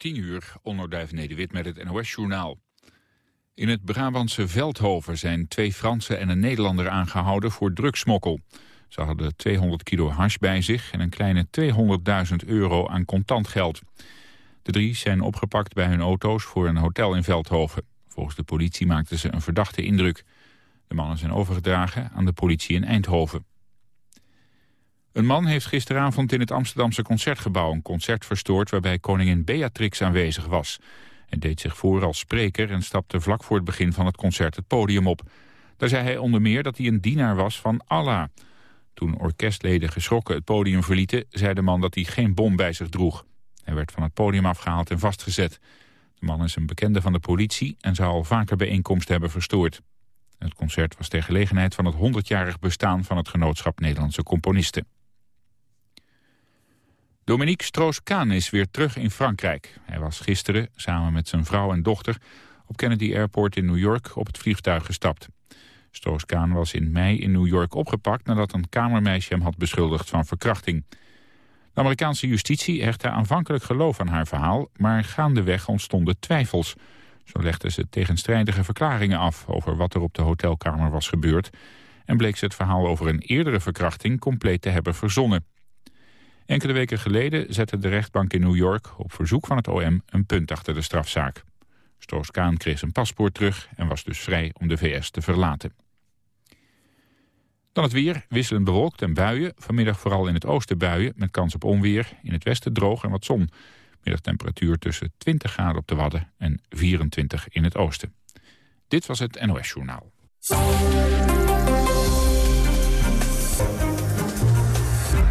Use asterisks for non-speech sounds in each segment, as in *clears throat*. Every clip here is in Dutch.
10 uur, onderduif Nederwit met het NOS-journaal. In het Brabantse Veldhoven zijn twee Fransen en een Nederlander aangehouden voor drugsmokkel. Ze hadden 200 kilo hash bij zich en een kleine 200.000 euro aan contant geld. De drie zijn opgepakt bij hun auto's voor een hotel in Veldhoven. Volgens de politie maakten ze een verdachte indruk. De mannen zijn overgedragen aan de politie in Eindhoven. Een man heeft gisteravond in het Amsterdamse Concertgebouw een concert verstoord waarbij koningin Beatrix aanwezig was. Hij deed zich voor als spreker en stapte vlak voor het begin van het concert het podium op. Daar zei hij onder meer dat hij een dienaar was van Allah. Toen orkestleden geschrokken het podium verlieten, zei de man dat hij geen bom bij zich droeg. Hij werd van het podium afgehaald en vastgezet. De man is een bekende van de politie en zou al vaker bijeenkomsten hebben verstoord. Het concert was ter gelegenheid van het 100-jarig bestaan van het Genootschap Nederlandse Componisten. Dominique Stroos-Kaan is weer terug in Frankrijk. Hij was gisteren, samen met zijn vrouw en dochter... op Kennedy Airport in New York op het vliegtuig gestapt. Stroos-Kaan was in mei in New York opgepakt... nadat een kamermeisje hem had beschuldigd van verkrachting. De Amerikaanse justitie hechtte aanvankelijk geloof aan haar verhaal... maar gaandeweg ontstonden twijfels. Zo legde ze tegenstrijdige verklaringen af... over wat er op de hotelkamer was gebeurd... en bleek ze het verhaal over een eerdere verkrachting compleet te hebben verzonnen. Enkele weken geleden zette de rechtbank in New York op verzoek van het OM een punt achter de strafzaak. Stroos-Kaan kreeg zijn paspoort terug en was dus vrij om de VS te verlaten. Dan het weer, wisselend bewolkt en buien. Vanmiddag vooral in het oosten buien met kans op onweer. In het westen droog en wat zon. Middagtemperatuur tussen 20 graden op de Wadden en 24 in het oosten. Dit was het NOS Journaal.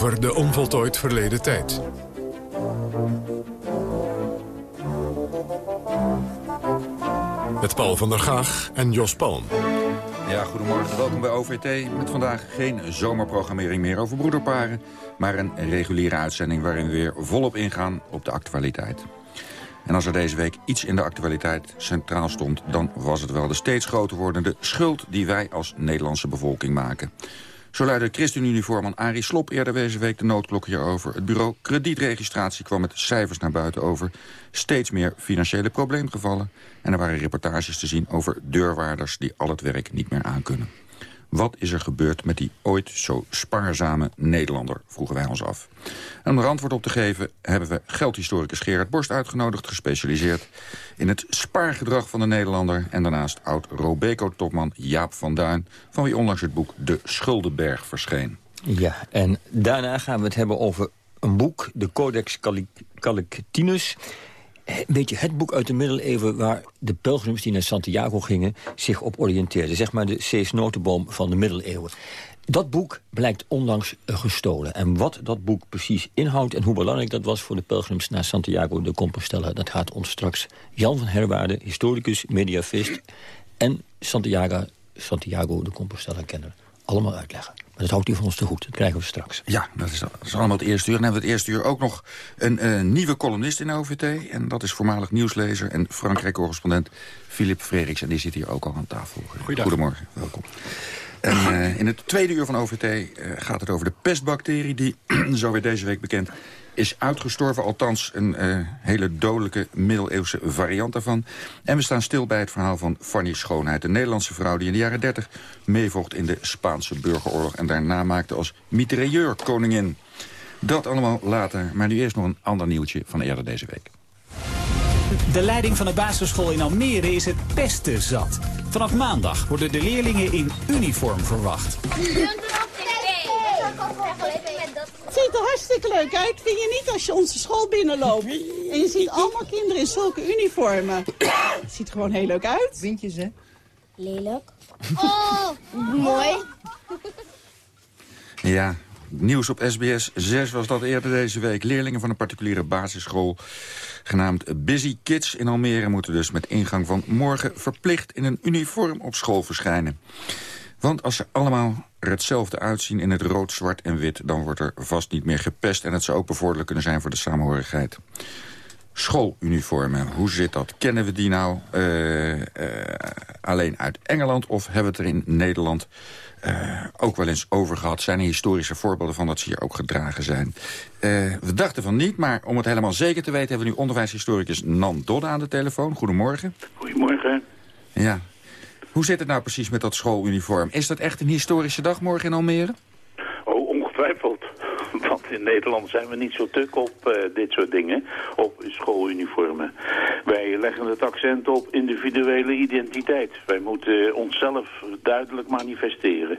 Over de onvoltooid verleden tijd. Met Paul van der Gaag en Jos Palm. Ja, goedemorgen. Welkom bij OVT. Met vandaag geen zomerprogrammering meer over broederparen... maar een reguliere uitzending waarin we weer volop ingaan op de actualiteit. En als er deze week iets in de actualiteit centraal stond... dan was het wel de steeds groter wordende schuld die wij als Nederlandse bevolking maken. Zo luidde ChristenUnie-voorman Arie Slop eerder deze week de noodklok hierover. Het bureau kredietregistratie kwam met cijfers naar buiten over steeds meer financiële probleemgevallen. En er waren reportages te zien over deurwaarders die al het werk niet meer aankunnen. Wat is er gebeurd met die ooit zo spaarzame Nederlander, vroegen wij ons af. En om er antwoord op te geven hebben we geldhistoricus Gerard Borst uitgenodigd... gespecialiseerd in het spaargedrag van de Nederlander... en daarnaast oud-Robeco-topman Jaap van Duin... van wie onlangs het boek De Schuldenberg verscheen. Ja, en daarna gaan we het hebben over een boek, de Codex Calicinus... Weet je, het boek uit de middeleeuwen waar de pelgrims die naar Santiago gingen... zich op oriënteerden. Zeg maar de Cees Notenboom van de middeleeuwen. Dat boek blijkt onlangs gestolen. En wat dat boek precies inhoudt en hoe belangrijk dat was... voor de pelgrims naar Santiago de Compostela... dat gaat ons straks Jan van Herwaarde, historicus, mediavist... en Santiago, Santiago de Compostela kennen allemaal uitleggen. Maar dat houdt u van ons te goed. Dat krijgen we straks. Ja, dat is, dat is allemaal het eerste uur. En dan hebben we het eerste uur ook nog een, een nieuwe columnist in de OVT. En dat is voormalig nieuwslezer en Frankrijk-correspondent Philip Frederiks. En die zit hier ook al aan tafel. Goedemorgen, welkom. En uh, in het tweede uur van OVT uh, gaat het over de pestbacterie... die, *clears throat* zo weer deze week bekend, is uitgestorven. Althans, een uh, hele dodelijke middeleeuwse variant daarvan. En we staan stil bij het verhaal van Fanny Schoonheid. Een Nederlandse vrouw die in de jaren 30 meevocht in de Spaanse burgeroorlog... en daarna maakte als mitrailleur koningin. Dat allemaal later, maar nu eerst nog een ander nieuwtje van eerder deze week. De leiding van de basisschool in Almere is het pesten zat. Vanaf maandag worden de leerlingen in uniform verwacht. Het ziet er hartstikke leuk uit, vind je niet, als je onze school binnenloopt. En je ziet allemaal kinderen in zulke uniformen. Het ziet er gewoon heel leuk uit. Vind je ze? Lelijk. Oh, mooi. Ja, Nieuws op SBS 6 was dat eerder deze week. Leerlingen van een particuliere basisschool genaamd Busy Kids in Almere... moeten dus met ingang van morgen verplicht in een uniform op school verschijnen. Want als ze allemaal er hetzelfde uitzien in het rood, zwart en wit... dan wordt er vast niet meer gepest en het zou ook bevorderlijk kunnen zijn voor de samenhorigheid. Schooluniformen, hoe zit dat? Kennen we die nou uh, uh, alleen uit Engeland of hebben we het er in Nederland uh, ook wel eens over gehad. Zijn er historische voorbeelden van dat ze hier ook gedragen zijn. Uh, we dachten van niet, maar om het helemaal zeker te weten... hebben we nu onderwijshistoricus Nan Dodde aan de telefoon. Goedemorgen. Goedemorgen. Ja. Hoe zit het nou precies met dat schooluniform? Is dat echt een historische dag morgen in Almere? Oh, ongetwijfeld *laughs* in Nederland zijn we niet zo tuk op uh, dit soort dingen, op schooluniformen. Wij leggen het accent op individuele identiteit. Wij moeten onszelf duidelijk manifesteren.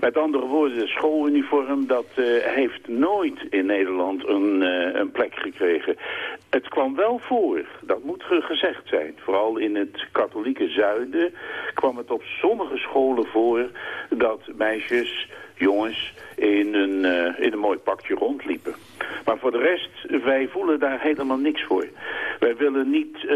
Met andere woorden, schooluniform dat uh, heeft nooit in Nederland een, uh, een plek gekregen. Het kwam wel voor, dat moet gezegd zijn. Vooral in het katholieke zuiden kwam het op sommige scholen voor dat meisjes jongens in een, uh, in een mooi pakje rondliepen. Maar voor de rest, wij voelen daar helemaal niks voor. Wij willen niet uh,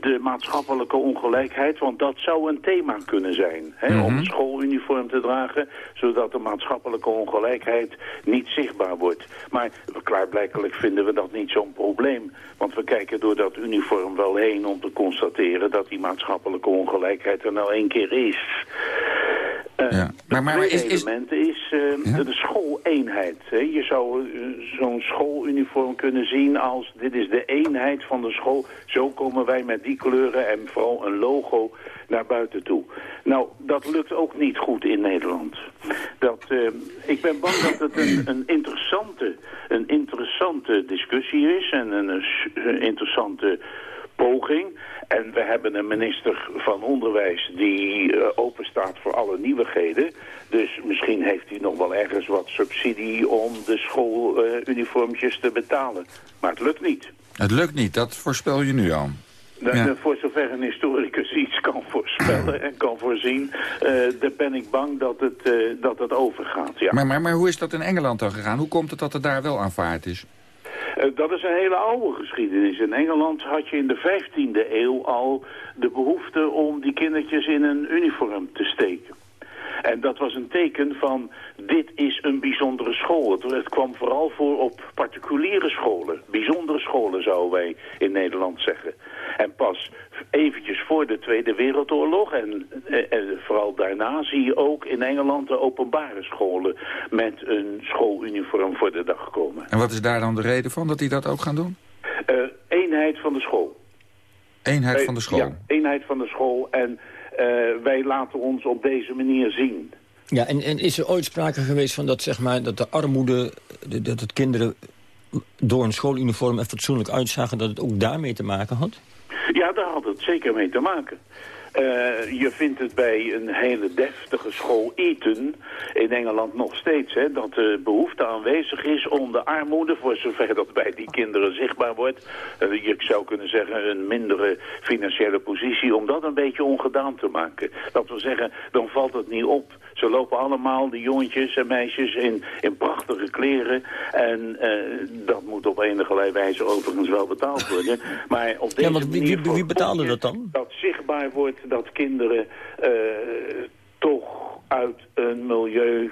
de maatschappelijke ongelijkheid, want dat zou een thema kunnen zijn. Hè, mm -hmm. Om een schooluniform te dragen, zodat de maatschappelijke ongelijkheid niet zichtbaar wordt. Maar klaarblijkelijk vinden we dat niet zo'n probleem. Want we kijken door dat uniform wel heen om te constateren dat die maatschappelijke ongelijkheid er nou één keer is. Uh, ja. Maar, maar, is, is... element is uh, ja? de schooleenheid. Hè. Je zou uh, zo'n schooluniform kunnen zien als... dit is de eenheid van de school. Zo komen wij met die kleuren en vooral een logo naar buiten toe. Nou, dat lukt ook niet goed in Nederland. Dat, ik ben bang dat het een, een, interessante, een interessante discussie is... en een, een interessante poging. En we hebben een minister van Onderwijs die uh, open staat voor alle nieuwigheden. Dus misschien heeft hij nog wel ergens wat subsidie om de schooluniformtjes uh, te betalen. Maar het lukt niet. Het lukt niet, dat voorspel je nu al. De, ja. Voor zover een historicus iets kan voorspellen en kan voorzien, uh, dan ben ik bang dat het, uh, dat het overgaat. Ja. Maar, maar, maar hoe is dat in Engeland dan gegaan? Hoe komt het dat het daar wel aanvaard is? Uh, dat is een hele oude geschiedenis. In Engeland had je in de 15e eeuw al de behoefte om die kindertjes in een uniform te steken. En dat was een teken van, dit is een bijzondere school. Het, het, kwam vooral voor op particuliere scholen. Bijzondere scholen, zouden wij in Nederland zeggen. En pas eventjes voor de Tweede Wereldoorlog en, en vooral daarna zie je ook in Engeland de openbare scholen met een schooluniform voor de dag komen. En wat is daar dan de reden van dat die dat ook gaan doen? Uh, eenheid van de school. Eenheid van de school? Ja, eenheid van de school en wij laten ons op deze manier zien. Ja, en, en is er ooit sprake geweest van dat, zeg maar, dat de armoede, dat het kinderen door een schooluniform er fatsoenlijk uitzagen, dat het ook daarmee te maken had? Ja, daar had het zeker mee te maken. Uh, je vindt het bij een hele deftige school Eton in Engeland nog steeds. Hè, dat de behoefte aanwezig is om de armoede, voor zover dat bij die kinderen zichtbaar wordt. Uh, je zou kunnen zeggen een mindere financiële positie, om dat een beetje ongedaan te maken. Dat wil zeggen, dan valt het niet op. Ze lopen allemaal, de jongetjes en meisjes, in, in prachtige kleren. En uh, dat moet op enige wijze overigens wel betaald worden. Maar op deze ja, want wie, wie, wie betaalde dat dan? Dat zichtbaar wordt dat kinderen uh, toch uit een milieu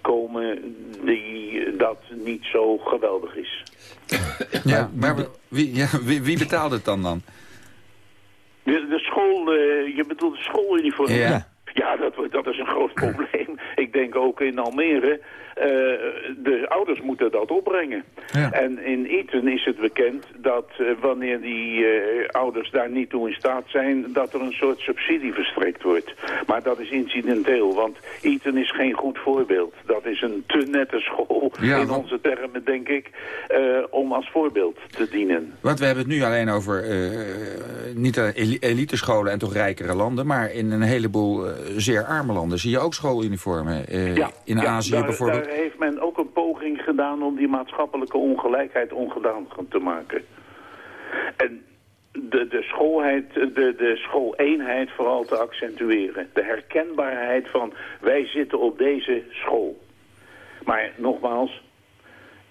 komen die dat niet zo geweldig is. Ja, maar wie, ja, wie, wie betaalt het dan dan? De, de school, uh, je bedoelt de schooluniform? Ja. Ja, dat, dat is een groot *clears throat* probleem. Ik denk ook in Almere. Uh, de ouders moeten dat opbrengen. Ja. En in Eton is het bekend dat uh, wanneer die uh, ouders daar niet toe in staat zijn... dat er een soort subsidie verstrekt wordt. Maar dat is incidenteel, want Eton is geen goed voorbeeld. Dat is een te nette school, Ja, in want- onze termen denk ik... om als voorbeeld te dienen. Want we hebben het nu alleen over eh, niet de eli- elitescholen en toch rijkere landen... maar in een heleboel eh, zeer arme landen zie je ook schooluniformen. eh, Ja, in ja, Azië daar, bijvoorbeeld. Daar heeft men ook een poging gedaan om die maatschappelijke ongelijkheid ongedaan te maken. En de, de, schoolheid, de, de schooleenheid vooral te accentueren. De herkenbaarheid van wij zitten op deze school. Maar nogmaals,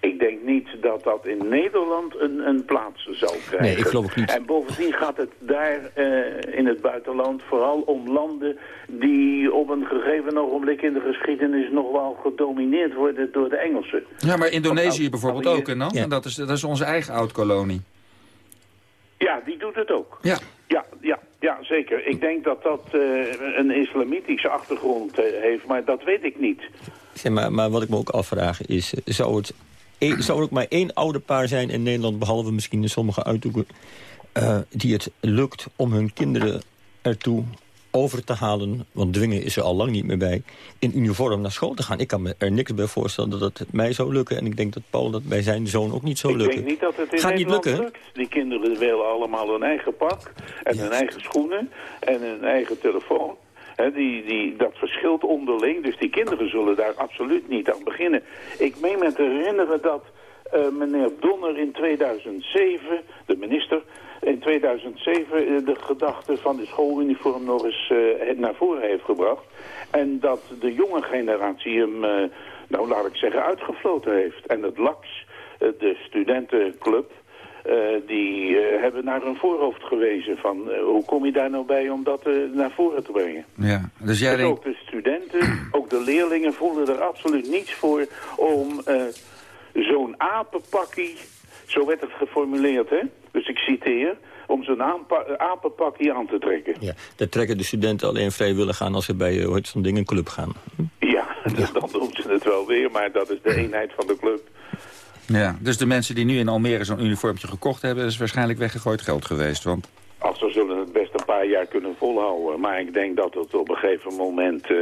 ik denk niet dat dat in Nederland een, een plaats zal krijgen. Nee, ik geloof ook niet. En bovendien gaat het daar eh, in het buitenland vooral om landen die op een gegeven ogenblik in de geschiedenis nog wel gedomineerd worden door de Engelsen. Ja, maar Indonesië bijvoorbeeld ook, en dan? Ja. En dat is, dat is onze eigen oud-kolonie. Ja, die doet het ook. Ja. Ja, ja, ja, zeker. Ik denk dat dat eh, een islamitische achtergrond eh, heeft, maar dat weet ik niet. Zeg maar, maar wat ik me ook afvraag is... zou het zou er ook maar één ouderpaar zijn in Nederland... behalve misschien in sommige uithoeken... eh, die het lukt om hun kinderen ertoe over te halen... want dwingen is er al lang niet meer bij... in uniform naar school te gaan. Ik kan me er niks bij voorstellen dat het mij zou lukken. En ik denk dat Paul dat bij zijn zoon ook niet zou ik lukken. denk niet dat het in Gaat niet lukken, lukt. Die kinderen willen allemaal hun eigen pak en Ja. hun eigen schoenen en hun eigen telefoon. Hè, die, dat verschilt onderling, dus die kinderen zullen daar absoluut niet aan beginnen. Ik meen me te herinneren dat eh, meneer Donner in 2007, de minister, in 2007 eh, de gedachte van de schooluniform nog eens eh, naar voren heeft gebracht. En dat de jonge generatie hem, nou laat ik zeggen, uitgefloten heeft. En het LAX, de studentenclub, die eh, hebben naar hun voorhoofd gewezen van eh, hoe kom je daar nou bij om dat eh, naar voren te brengen. Ja, dus jij Dus denkt... ook de studenten, *clears throat* ook de leerlingen voelen er absoluut niets voor om eh, zo'n apenpakkie, zo werd het geformuleerd hè, dus ik citeer, om zo'n apenpakkie aan te trekken. Ja, daar trekken de studenten alleen vrijwillig aan als ze bij eh, heet zo'n ding een club gaan. Ja, *laughs* dan doen ze het wel weer, maar dat is de *clears throat* eenheid van de club. Ja, dus de mensen die nu in Almere zo'n uniformtje gekocht hebben... is waarschijnlijk weggegooid geld geweest. Want Ach, ze zullen het best paar jaar kunnen volhouden. Maar ik denk dat het op een gegeven moment eh,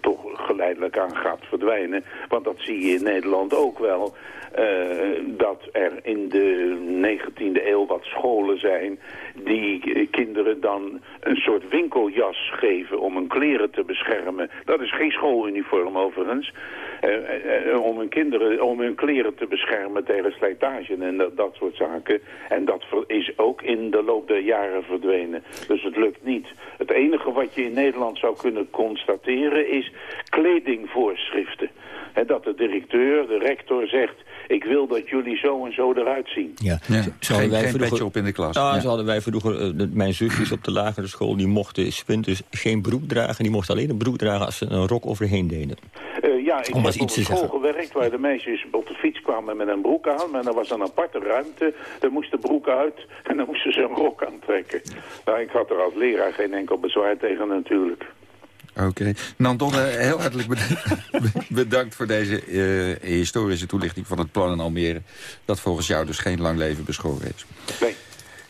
toch geleidelijk aan gaat verdwijnen. Want dat zie je in Nederland ook wel. eh, dat er in de 19e eeuw wat scholen zijn die eh, kinderen dan een soort winkeljas geven om hun kleren te beschermen. Dat is geen schooluniform overigens. Eh, eh, eh, om hun kinderen, om hun kleren te beschermen tegen slijtage en dat, dat soort zaken. En dat is ook in de loop der jaren verdwenen. Dus het lukt niet. Het enige wat je in Nederland zou kunnen constateren is kledingvoorschriften. Dat de directeur, de rector zegt, ik wil dat jullie zo en zo eruit zien. Ja. ja, geen, hadden wij geen vroeger- petje op in de klas. Ah, Ja. zo hadden wij vroeger, de- mijn zusjes op de lagere school... die mochten winters geen broek dragen. Die mochten alleen een broek dragen als ze een rok overheen deden. Eh, ja, ik Om heb op school zeggen. gewerkt waar de meisjes op de fiets kwamen met een broek aan. Maar er was een aparte ruimte. Er moest de broek uit en dan moesten ze een rok aantrekken. Nou, ik had er als leraar geen enkel bezwaar tegen natuurlijk. Oké. Nandonne, heel hartelijk bedankt, *laughs* bedankt voor deze eh, historische toelichting van het plan in Almere. Dat volgens jou dus geen lang leven beschoren is. Nee.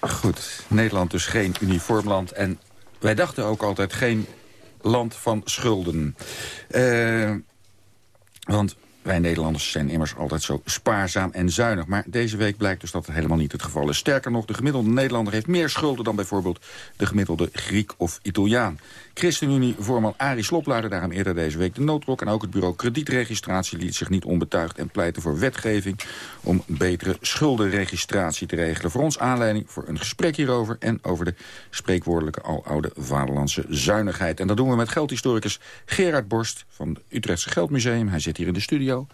Goed, Nederland dus geen uniformland. En wij dachten ook altijd geen land van schulden. Eh, want wij Nederlanders zijn immers altijd zo spaarzaam en zuinig. Maar deze week blijkt dus dat het helemaal niet het geval is. Sterker nog, de gemiddelde Nederlander heeft meer schulden... dan bijvoorbeeld de gemiddelde Griek of Italiaan. ChristenUnie-voorman Arie Slob daarom eerder deze week de noodrok... en ook het bureau kredietregistratie liet zich niet onbetuigd... en pleitte voor wetgeving om betere schuldenregistratie te regelen. Voor ons aanleiding voor een gesprek hierover... en over de spreekwoordelijke aloude vaderlandse zuinigheid. En dat doen we met geldhistoricus Gerard Borst van het Utrechtse Geldmuseum. Hij zit hier in de studio.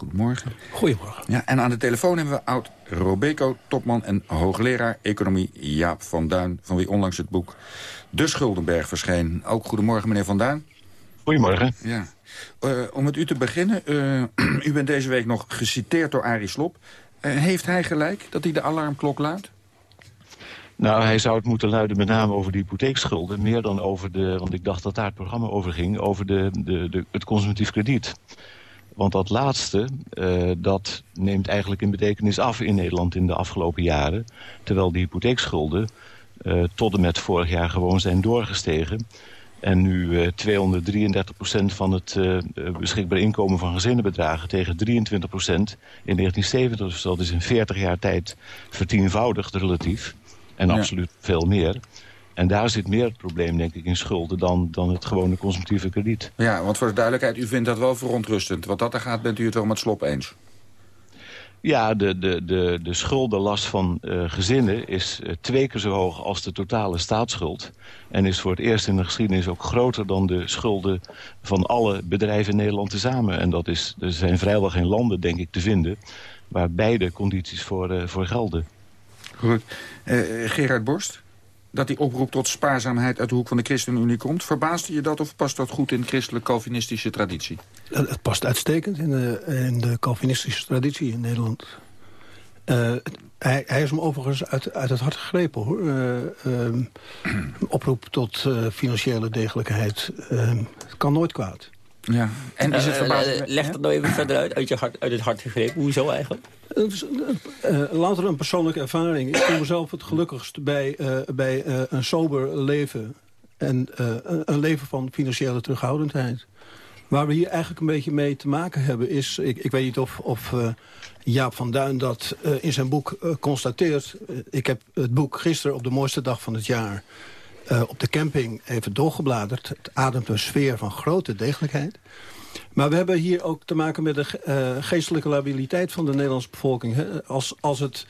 Goedemorgen. Goedemorgen. Ja, en aan de telefoon hebben we oud Robeco, topman en hoogleraar economie Jaap van Duin... van wie onlangs het boek De Schuldenberg verscheen. Ook goedemorgen, meneer Van Duin. Goedemorgen. Ja. Eh, om met u te beginnen, eh, *clears throat* u bent deze week nog geciteerd door Arie Slob. Eh, heeft hij gelijk dat hij de alarmklok luidt? Nou, hij zou het moeten luiden met name over de hypotheekschulden. Meer dan over de, want ik dacht dat daar het programma over ging, over de, de, de, het consumptief krediet. Want dat laatste, eh, dat neemt eigenlijk in betekenis af in Nederland in de afgelopen jaren. Terwijl de hypotheekschulden eh, tot en met vorig jaar gewoon zijn doorgestegen. En nu eh 233% van het beschikbaar inkomen van gezinnen bedragen... tegen 23% in 1970. Dus dat is in 40 jaar tijd vertienvoudigd relatief. En Ja. absoluut veel meer. En daar zit meer het probleem, denk ik, in schulden... dan, dan het gewone consumptieve krediet. Ja, want voor de duidelijkheid, u vindt dat wel verontrustend. Wat dat er gaat, bent u het wel met Slop eens? Ja, de, de, de, de schuldenlast van uh, gezinnen is uh, twee keer zo hoog als de totale staatsschuld. En is voor het eerst in de geschiedenis ook groter dan de schulden van alle bedrijven in Nederland tezamen. En dat is, er zijn vrijwel geen landen, denk ik, te vinden waar beide condities voor, uh, voor gelden. Goed. Gerard Borst, dat die oproep tot spaarzaamheid uit de hoek van de ChristenUnie komt. Verbaasde je dat of past dat goed in de christelijk-calvinistische traditie? Het past uitstekend in de, in de Calvinistische traditie in Nederland. Uh, hij, hij, is hem overigens uit, uit het hart gegrepen, hoor. Uh, *clears throat* oproep tot uh, financiële degelijkheid. het kan nooit kwaad. Ja. En is het verbaasd... leg dat nou even verder uit, uit, je hart, uit het hart gegrepen. Hoezo eigenlijk? Uh, later een persoonlijke ervaring. Ik voel mezelf het gelukkigst bij, uh, bij uh, een sober leven. En een leven van financiële terughoudendheid. Waar we hier eigenlijk een beetje mee te maken hebben is... Ik, ik weet niet of, of Jaap van Duin dat in zijn boek constateert. ik heb het boek gisteren op de mooiste dag van het jaar... op de camping even doorgebladerd. Het ademt een sfeer van grote degelijkheid. Maar we hebben hier ook te maken met de uh, geestelijke labiliteit van de Nederlandse bevolking. Hè? Als, als het,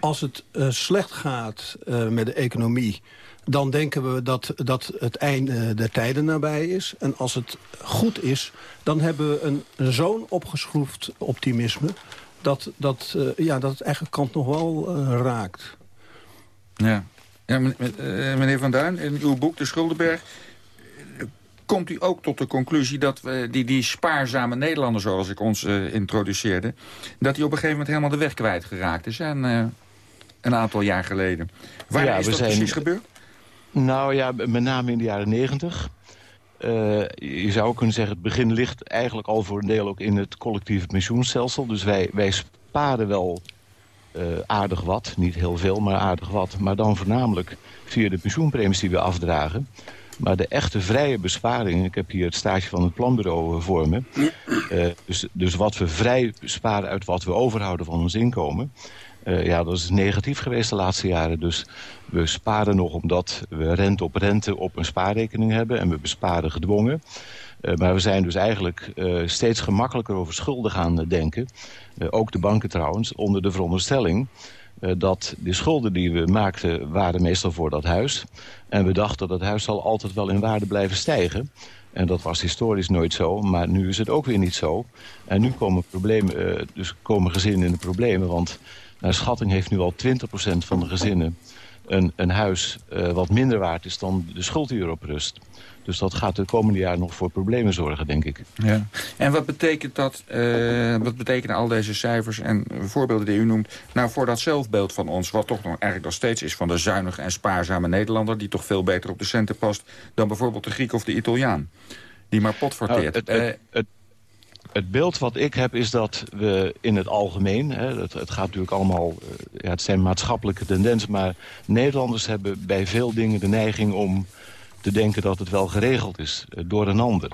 als het uh, slecht gaat met de economie dan denken we dat, dat het einde der tijden nabij is. En als het goed is, dan hebben we een zo'n opgeschroefd optimisme... dat, dat, ja, dat het eigenlijk kant nog wel raakt. Ja. Ja meneer Van Duin, in uw boek De Schuldenberg komt u ook tot de conclusie dat we die, die spaarzame Nederlanders, zoals ik ons uh, introduceerde... dat die op een gegeven moment helemaal de weg kwijtgeraakt is. En, uh, een aantal jaar geleden. Waar ja, is dat zijn... precies gebeurd? Nou ja, met name in de jaren negentig. Uh, je zou kunnen zeggen, het begin ligt eigenlijk al voor een deel ook in het collectieve pensioenstelsel. Dus wij, wij sparen wel uh, aardig wat, niet heel veel, maar aardig wat. Maar dan voornamelijk via de pensioenpremies die we afdragen. Maar de echte vrije besparing, ik heb hier het stage van het planbureau eh, voor me. Uh, dus, dus wat we vrij sparen uit wat we overhouden van ons inkomen. Uh, ja, dat is negatief geweest de laatste jaren. Dus we sparen nog omdat we rente op rente op een spaarrekening hebben. En we besparen gedwongen. Uh, maar we zijn dus eigenlijk uh, steeds gemakkelijker over schulden gaan denken. ook de banken trouwens, onder de veronderstelling dat de schulden die we maakten waren meestal voor dat huis. En we dachten dat het huis zal altijd wel in waarde blijven stijgen. En dat was historisch nooit zo, maar nu is het ook weer niet zo. En nu komen, problemen, dus komen gezinnen in de problemen, want naar schatting heeft nu al 20% van de gezinnen een, een huis uh, wat minder waard is dan de schuld die erop rust. Dus dat gaat de komende jaren nog voor problemen zorgen, denk ik. Ja. En wat betekent dat, uh, wat betekenen al deze cijfers en voorbeelden die u noemt... nou voor dat zelfbeeld van ons, wat toch nog eigenlijk nog steeds is... van de zuinige en spaarzame Nederlander... die toch veel beter op de centen past dan bijvoorbeeld de Griek of de Italiaan. Die maar potverteert. Nou, het, het, het beeld wat ik heb is dat we in het algemeen... Hè, het, het, gaat natuurlijk allemaal... Uh, ja, het zijn maatschappelijke tendensen... maar Nederlanders hebben bij veel dingen de neiging om te denken dat het wel geregeld is uh, door een ander.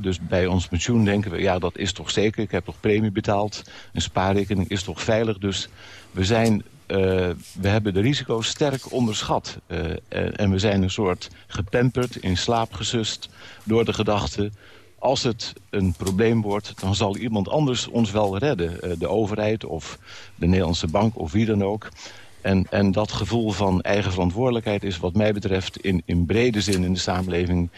Dus bij ons pensioen denken we, ja, dat is toch zeker. Ik heb toch premie betaald. Een spaarrekening is toch veilig. Dus we, zijn, uh, we hebben de risico's sterk onderschat. En we zijn een soort gepamperd, in slaap gesust... door de gedachte, als het een probleem wordt... dan zal iemand anders ons wel redden. de overheid of de Nederlandse bank of wie dan ook... En, en dat gevoel van eigen verantwoordelijkheid is wat mij betreft in, in brede zin in de samenleving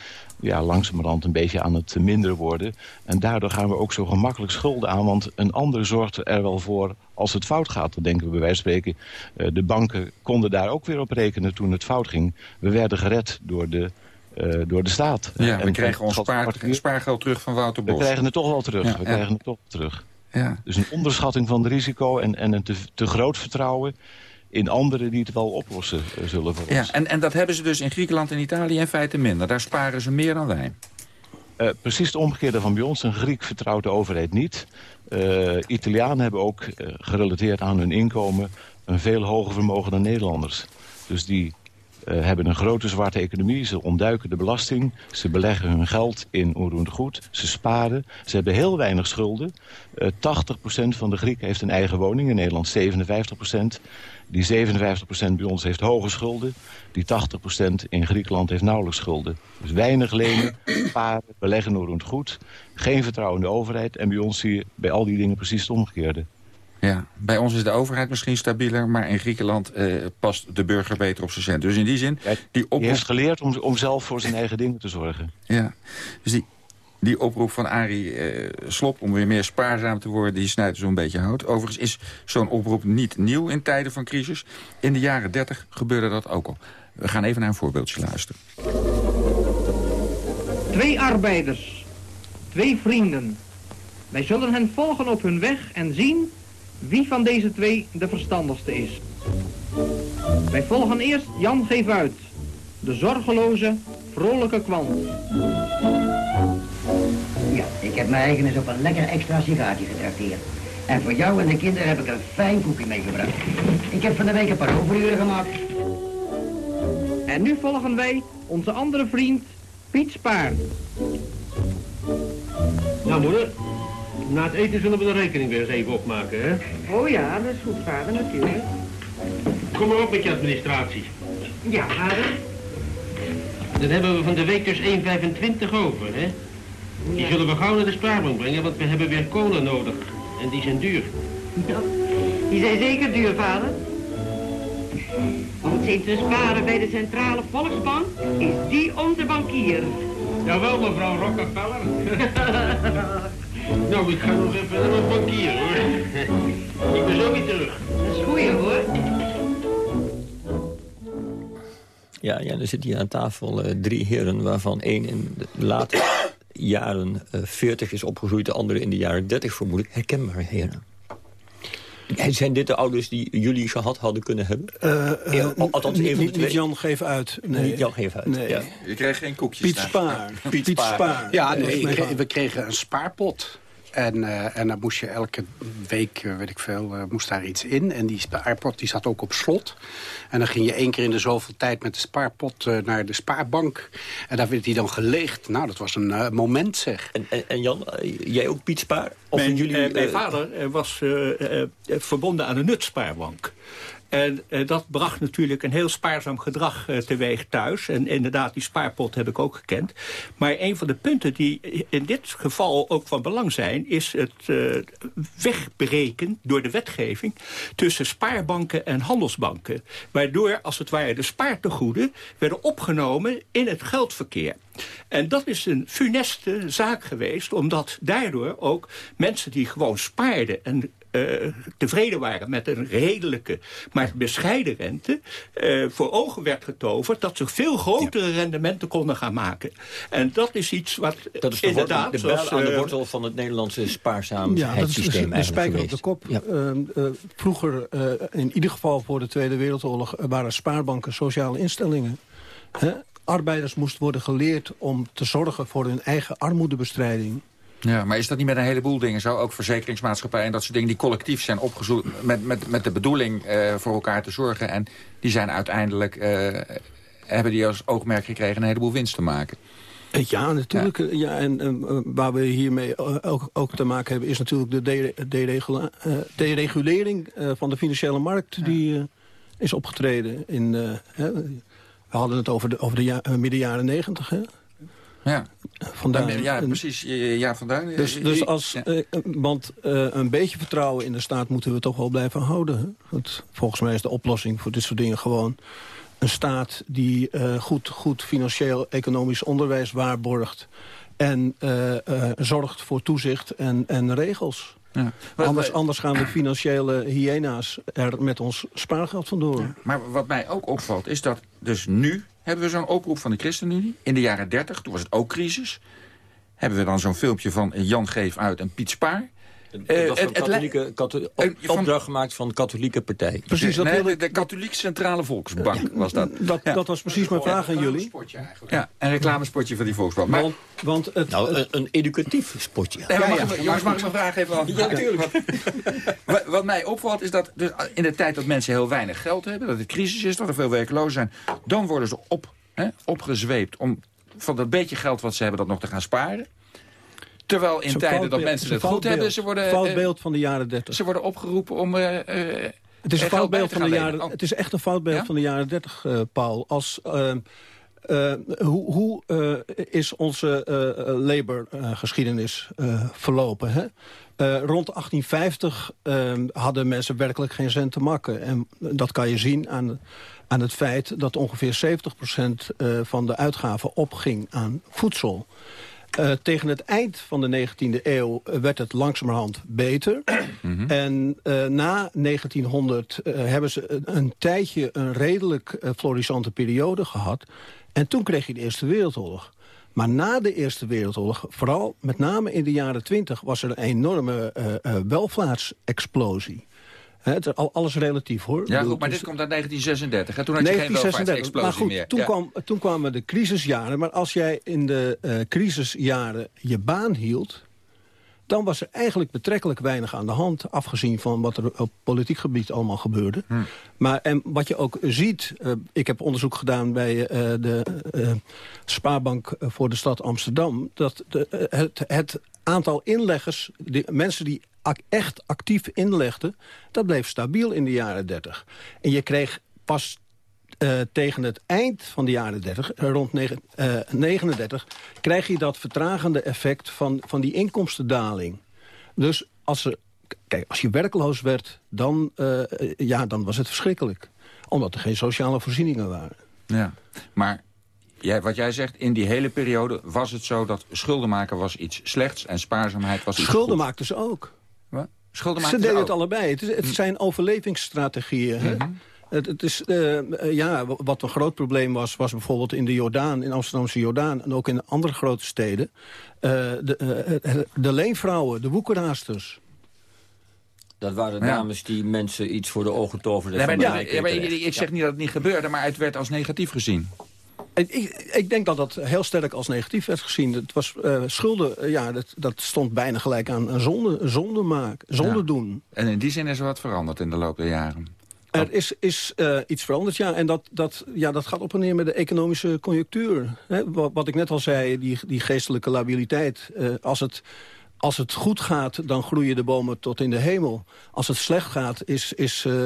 ja, langzamerhand een beetje aan het minder worden. En daardoor gaan we ook zo gemakkelijk schulden aan, want een ander zorgt er wel voor als het fout gaat. Dan denken we bij wijze van spreken, uh, de banken konden daar ook weer op rekenen toen het fout ging. We werden gered door de, uh, door de staat. Ja, en we krijgen ons spaar, spaargeld terug van Wouter Bos. We krijgen het toch wel terug. Ja, we ja. krijgen het toch terug. Ja. Dus een onderschatting van het risico en, en een te, te groot vertrouwen in anderen die het wel oplossen uh, zullen voor ja, En, en dat hebben ze dus in Griekenland en Italië in feite minder. Daar sparen ze meer dan wij. Uh, precies het omgekeerde van bij ons. Een Griek vertrouwt de overheid niet. Uh, Italianen hebben ook gerelateerd aan hun inkomen... een veel hoger vermogen dan Nederlanders. Dus die hebben een grote zwarte economie. Ze ontduiken de belasting. Ze beleggen hun geld in onroerend goed. Ze sparen. Ze hebben heel weinig schulden. Uh, 80% van de Grieken heeft een eigen woning. In Nederland 57%. Die 57% bij ons heeft hoge schulden. Die 80% in Griekenland heeft nauwelijks schulden. Dus weinig lenen, sparen, beleggen onroerend goed. Geen vertrouwen in de overheid. En bij ons zie je bij al die dingen precies het omgekeerde. Ja, bij ons is de overheid misschien stabieler... maar in Griekenland eh, past de burger beter op zijn cent. Dus in die zin... Die oproep... Hij heeft geleerd om, om zelf voor zijn eigen dingen te zorgen. Ja, dus die, die oproep van Arie eh, Slop om weer meer spaarzaam te worden... die snijdt zo'n beetje hout. Overigens is zo'n oproep niet nieuw in tijden van crisis. In de jaren 30 gebeurde dat ook al. We gaan even naar een voorbeeldje luisteren. Twee arbeiders, twee vrienden. Wij zullen hen volgen op hun weg en zien wie van deze twee de verstandigste is. Wij volgen eerst Jan Geef uit, de zorgeloze, vrolijke kwant. Ja, ik heb mijn eigen eens op een lekker extra sigaartje getrakteerd. En voor jou en de kinderen heb ik een fijn koekje meegebracht. Ik heb van de week een paar overuren gemaakt. En nu volgen wij onze andere vriend, Piet Spaar. Nou moeder, na het eten zullen we de rekening weer eens even opmaken, hè? Oh ja, dat is goed, vader, natuurlijk. Kom maar op met je administratie. Ja, vader. Dan hebben we van de week dus 1,25 over, hè? Die zullen we gauw naar de spaarbank brengen, want we hebben weer kolen nodig. En die zijn duur. Ja, die zijn zeker duur, vader. Want sinds we sparen bij de Centrale Volksbank, is die onze bankier. Jawel, mevrouw Rockefeller. *laughs* nou, ik ga nog even naar mijn bankier, hoor. ik ben zo weer terug. Dat is goeie, hoor. Ja, ja, er zitten hier aan tafel uh, drie heren... waarvan één in de late *coughs* jaren uh, 40 is opgegroeid... de andere in de jaren 30 vermoedelijk. Herkenbare heren. Zijn dit de ouders die jullie gehad hadden kunnen hebben? Uh, Althans, niet, niet, niet Jan geef uit. Nee. Niet Jan geef uit, nee. ja. Je kreeg geen koekjes. Piet Spaar. *laughs* Piet, Piet Spaar. Ja, nee, we kregen een spaarpot. En, uh, en dan moest je elke week, uh, weet ik veel, uh, moest daar iets in. En die spaarpot die zat ook op slot. En dan ging je één keer in de zoveel tijd met de spaarpot naar de spaarbank. En daar werd die dan geleegd. Nou, dat was een moment, zeg. En, en, en Jan, jij ook Piet Spaar? Of mijn, jullie, mijn vader was verbonden aan de nutspaarbank. En uh, dat bracht natuurlijk een heel spaarzaam gedrag uh, teweeg thuis. En inderdaad, die spaarpot heb ik ook gekend. Maar een van de punten die in dit geval ook van belang zijn... is het uh, wegbreken door de wetgeving tussen spaarbanken en handelsbanken. Waardoor, als het ware, de spaartegoeden werden opgenomen in het geldverkeer. En dat is een funeste zaak geweest, omdat daardoor ook mensen die gewoon spaarden... en uh, tevreden waren met een redelijke, maar bescheiden rente... Uh, voor ogen werd getoverd dat ze veel grotere ja. rendementen konden gaan maken. En dat is iets wat dat is de inderdaad... De bel aan de wortel van het Nederlandse spaarzaamheidssysteem ja, dat is de spijker op de kop. Ja. Uh, vroeger, in ieder geval voor de Tweede Wereldoorlog... waren spaarbanken sociale instellingen. Hè? Arbeiders moesten worden geleerd om te zorgen voor hun eigen armoedebestrijding. Ja, maar is dat niet met een heleboel dingen zo? Ook verzekeringsmaatschappijen en dat soort dingen die collectief zijn opgezocht... met, met, met de bedoeling uh, voor elkaar te zorgen. En die zijn uiteindelijk, uh, hebben die als oogmerk gekregen... een heleboel winst te maken. Ja, natuurlijk. Ja. ja en waar we hiermee ook, ook, te maken hebben... is natuurlijk de deregulering van de financiële markt... Ja. die is opgetreden in... we hadden het over de, over de ja, midden jaren negentig? Ja. Ja, precies. Ja, vandaar. Dus, dus als, ja. uh, want uh, een beetje vertrouwen in de staat moeten we toch wel blijven houden. Want volgens mij is de oplossing voor dit soort dingen gewoon een staat die goed, goed financieel economisch onderwijs waarborgt. En zorgt voor toezicht en, en regels. Ja. Anders, anders gaan de financiële hyena's er met ons spaargeld vandoor. Ja. Maar wat mij ook opvalt is dat dus nu hebben we zo'n oproep van de ChristenUnie. In de jaren 30, toen was het ook crisis. Hebben we dan zo'n filmpje van Jan Geef uit en Piet Spaar. Dat was een katholieke, op, opdracht gemaakt van de katholieke partij. Precies, dat nee, de, de katholiek Centrale Volksbank ja, was dat. Dat, ja. dat was precies mijn vraag aan jullie. Ja, een reclamespotje van die Volksbank. Maar, want, want het, nou, een, een educatief spotje. Nee, maar mag, jongens, mag ik mijn vraag even af? Ja, natuurlijk. Wat, wat, mij opvalt is dat dus in de tijd dat mensen heel weinig geld hebben... dat het crisis is, dat er veel werklozen zijn... dan worden ze op, hè, opgezweept om van dat beetje geld wat ze hebben... dat nog te gaan sparen. Terwijl in tijden dat mensen het goed hebben... Ze worden, fout beeld van de jaren 30. Ze worden opgeroepen om... Uh, uh, het is, een foutbeeld van de jaren, het is echt een foutbeeld van de jaren 30, uh, Paul. Als, eh, hoe, hoe eh, is onze uh, laborgeschiedenis verlopen? Hè? rond 1850 hadden mensen werkelijk geen cent te makken. En dat kan je zien aan, aan het feit dat ongeveer 70% van de uitgaven opging aan voedsel. Uh, tegen het eind van de 19e eeuw werd het langzamerhand beter. *clears throat* Mhm. En uh, na 1900 uh, hebben ze een tijdje een redelijk florissante periode gehad. En toen kreeg je de Eerste Wereldoorlog. Maar na de Eerste Wereldoorlog, vooral met name in de jaren 20... was er een enorme welvaartsexplosie. Het is alles relatief, hoor. Ja, goed, maar dit komt uit 1936. Hè? Toen had je 1936, geen welvaartsexplosie meer. Toen, kwam, toen kwamen de crisisjaren. Maar als jij in de uh, crisisjaren je baan hield dan was er eigenlijk betrekkelijk weinig aan de hand... afgezien van wat er op politiek gebied allemaal gebeurde. Hm. Maar en wat je ook ziet... Uh, ik heb onderzoek gedaan bij uh, de uh, Spaarbank voor de stad Amsterdam... dat de, het, het, aantal inleggers, de mensen die echt actief inlegden... dat bleef stabiel in de jaren 30. En je kreeg pas uh, tegen het eind van de jaren 30, uh, rond 1939... uh, krijg je dat vertragende effect van, van die inkomstendaling. Dus als, er, kijk, als je werkloos werd, dan, uh, ja, dan was het verschrikkelijk. Omdat er geen sociale voorzieningen waren. Ja, maar jij, wat jij zegt, in die hele periode was het zo... dat schulden maken was iets slechts en spaarzaamheid was iets Schulden maakten ze ook. Ze deden het allebei. Het, is, het hm. zijn overlevingsstrategieën. Mm -hmm. Het, het is, uh, ja, wat een groot probleem was, was bijvoorbeeld in de Jordaan, in Amsterdamse Jordaan en ook in andere grote steden. Uh, de, uh, de leenvrouwen, de woekeraasters. Dat waren dames die mensen iets voor de ogen toverden. Nee, ja, ja, maar ik, ik, zeg niet dat het niet gebeurde, maar het werd als negatief gezien. Ik, ik, denk dat dat heel sterk als negatief werd gezien. Het was, uh, schulden, ja, dat, dat, stond bijna gelijk aan zonde, zonde, maken, zonde doen. En in die zin is er wat veranderd in de loop der jaren. Er is, is uh, iets veranderd, ja. En dat, dat, ja, dat gaat op en neer met de economische conjunctuur. Hè? Wat, wat, ik net al zei, die, die geestelijke labiliteit. Uh, als, het, als het goed gaat, dan groeien de bomen tot in de hemel. Als het slecht gaat, is, is uh,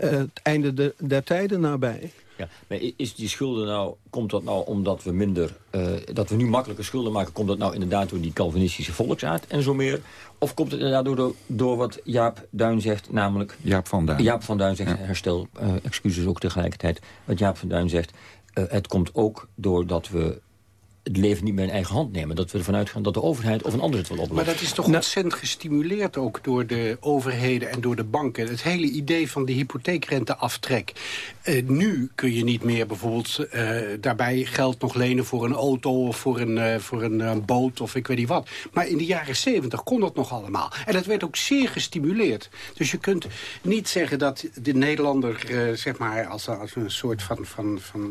het einde de, der tijden nabij. Ja, maar is die schulden nou, komt dat nou omdat we minder, uh, dat we nu makkelijker schulden maken, komt dat nou inderdaad door die Calvinistische volksaard en zo meer? Of komt het inderdaad door, door wat Jaap Duin zegt, namelijk... Jaap van Duin. Jaap van Duin zegt, herstel, uh, excuses ook tegelijkertijd. Wat Jaap van Duin zegt, uh, het komt ook doordat we het leven niet meer in eigen hand nemen. Dat we ervan uitgaan dat de overheid of een ander het wil oplossen. Maar dat is toch nou, ontzettend gestimuleerd ook door de overheden en door de banken. Het hele idee van de hypotheekrenteaftrek. Uh, nu kun je niet meer bijvoorbeeld uh, daarbij geld nog lenen voor een auto... of voor een, uh, voor een boot of ik weet niet wat. Maar in de jaren zeventig kon dat nog allemaal. En dat werd ook zeer gestimuleerd. Dus je kunt niet zeggen dat de Nederlander, zeg maar, als, als een soort van, van, van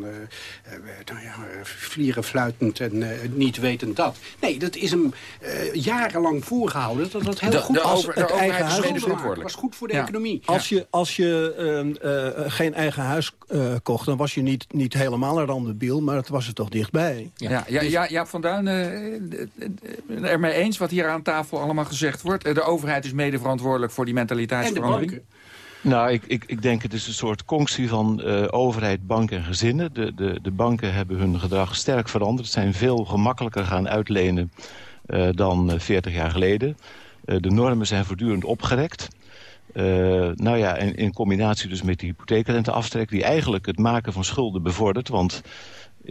nou ja, vlieren fluitend en uh, niet wetend dat. Nee, dat is hem uh, jarenlang voorgehouden. Dat dat heel de, goed de het de eigen huis was goed voor de ja. economie. Als je, als je uh, geen eigen huis kocht, dan was je niet, niet helemaal een randebiel, maar het was er toch dichtbij. Ja, ja, ja, ja Jaap van Duin, ermee eens wat hier aan tafel allemaal gezegd wordt. De overheid is mede verantwoordelijk voor die mentaliteitsverandering. Nou, ik, ik, ik denk het is een soort conctie van uh, overheid, bank en gezinnen. De, de, de banken hebben hun gedrag sterk veranderd. Ze zijn veel gemakkelijker gaan uitlenen uh, dan uh, 40 jaar geleden. de normen zijn voortdurend opgerekt. nou ja, in, in combinatie dus met die hypotheekrenteaftrek... die eigenlijk het maken van schulden bevordert. Want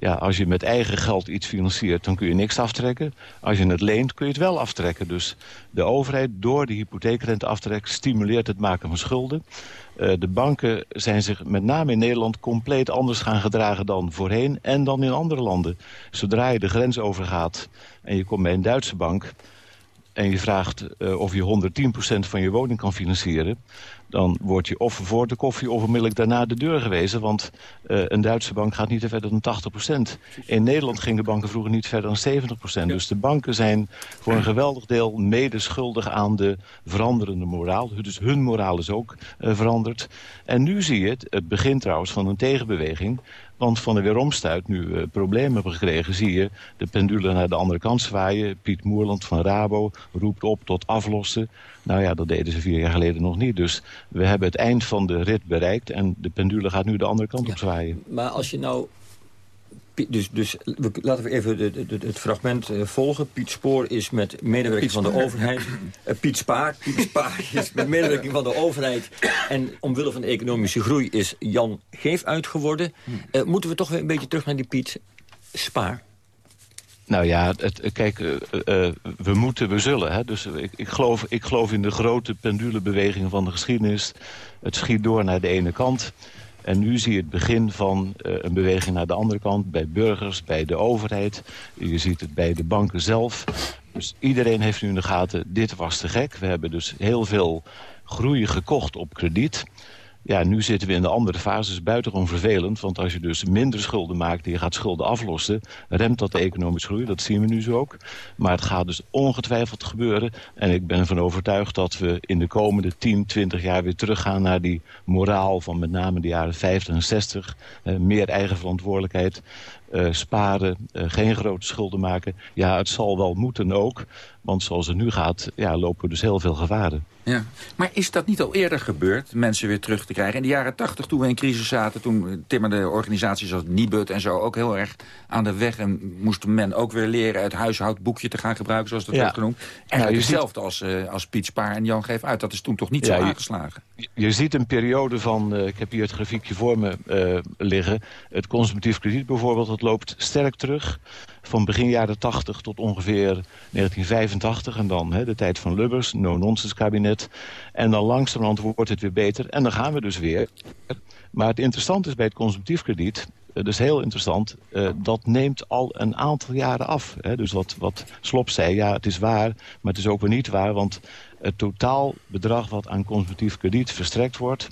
ja, als je met eigen geld iets financiert, dan kun je niks aftrekken. Als je het leent, kun je het wel aftrekken. Dus de overheid, door de hypotheekrenteaftrek, stimuleert het maken van schulden. Uh, de banken zijn zich met name in Nederland compleet anders gaan gedragen dan voorheen en dan in andere landen. Zodra je de grens overgaat en je komt bij een Duitse bank en je vraagt uh, of je 110% van je woning kan financieren dan word je of voor de koffie of onmiddellijk daarna de deur gewezen. Want uh, een Duitse bank gaat niet verder dan 80% In Nederland gingen banken vroeger niet verder dan 70 ja. Dus de banken zijn voor een geweldig deel medeschuldig aan de veranderende moraal. Dus hun moraal is ook uh, veranderd. En nu zie je het, het begin trouwens van een tegenbeweging... Want van de weeromstuit nu uh, problemen hebben gekregen... zie je de pendule naar de andere kant zwaaien. Piet Moerland van Rabo roept op tot aflossen. Nou ja, dat deden ze vier jaar geleden nog niet. Dus we hebben het eind van de rit bereikt... en de pendule gaat nu de andere kant ja. op zwaaien. Maar als je nou dus, dus we, laten we even de, de, het fragment uh, volgen. Piet Spoor is met medewerking van de overheid... Uh, Piet Spaar, *laughs* Piet Spaar is met medewerking van de overheid... en omwille van de economische groei is Jan Geef uitgeworden. Uh, moeten we toch weer een beetje terug naar die Piet Spaar? Nou ja, het, kijk, uh, uh, we moeten, we zullen. Hè? Dus ik, ik, geloof, ik geloof in de grote pendulebewegingen van de geschiedenis. Het schiet door naar de ene kant. En nu zie je het begin van uh, een beweging naar de andere kant. Bij burgers, bij de overheid. Je ziet het bij de banken zelf. Dus iedereen heeft nu in de gaten, dit was te gek. We hebben dus heel veel groei gekocht op krediet. Ja, nu zitten we in de andere fase. is buitengewoon vervelend. Want als je dus minder schulden maakt en je gaat schulden aflossen... remt dat de economische groei. Dat zien we nu zo ook. Maar het gaat dus ongetwijfeld gebeuren. En ik ben ervan overtuigd dat we in de komende 10, 20 jaar... weer teruggaan naar die moraal van met name de jaren 50 en 60. Eh, meer eigen verantwoordelijkheid. Uh, sparen, uh, geen grote schulden maken. Ja, het zal wel moeten ook. Want zoals het nu gaat, ja, lopen we dus heel veel gevaren. Ja. Maar is dat niet al eerder gebeurd, mensen weer terug te krijgen? In de jaren tachtig, toen we in crisis zaten... toen timmerden organisaties als Nibud en zo ook heel erg aan de weg... en moest men ook weer leren het huishoudboekje te gaan gebruiken... zoals dat ja. wordt genoemd. En ja, hetzelfde als, uh, als Piet Spaar en Jan Geef uit. Dat is toen toch niet ja, zo aangeslagen? Je, je, ziet een periode van... Uh, ik heb hier het grafiekje voor me uh, liggen. Het consumptief krediet bijvoorbeeld, dat loopt sterk terug van begin jaren 80 tot ongeveer 1985. En dan hè, de tijd van Lubbers, no-nonsense kabinet. En dan langzamerhand wordt het weer beter. En dan gaan we dus weer. Maar het interessante is bij het consumptief krediet... Uh, dus heel interessant, uh, dat neemt al een aantal jaren af. Hè? Dus wat, wat Slop zei, ja, het is waar, maar het is ook weer niet waar... want het totaalbedrag wat aan consumptief krediet verstrekt wordt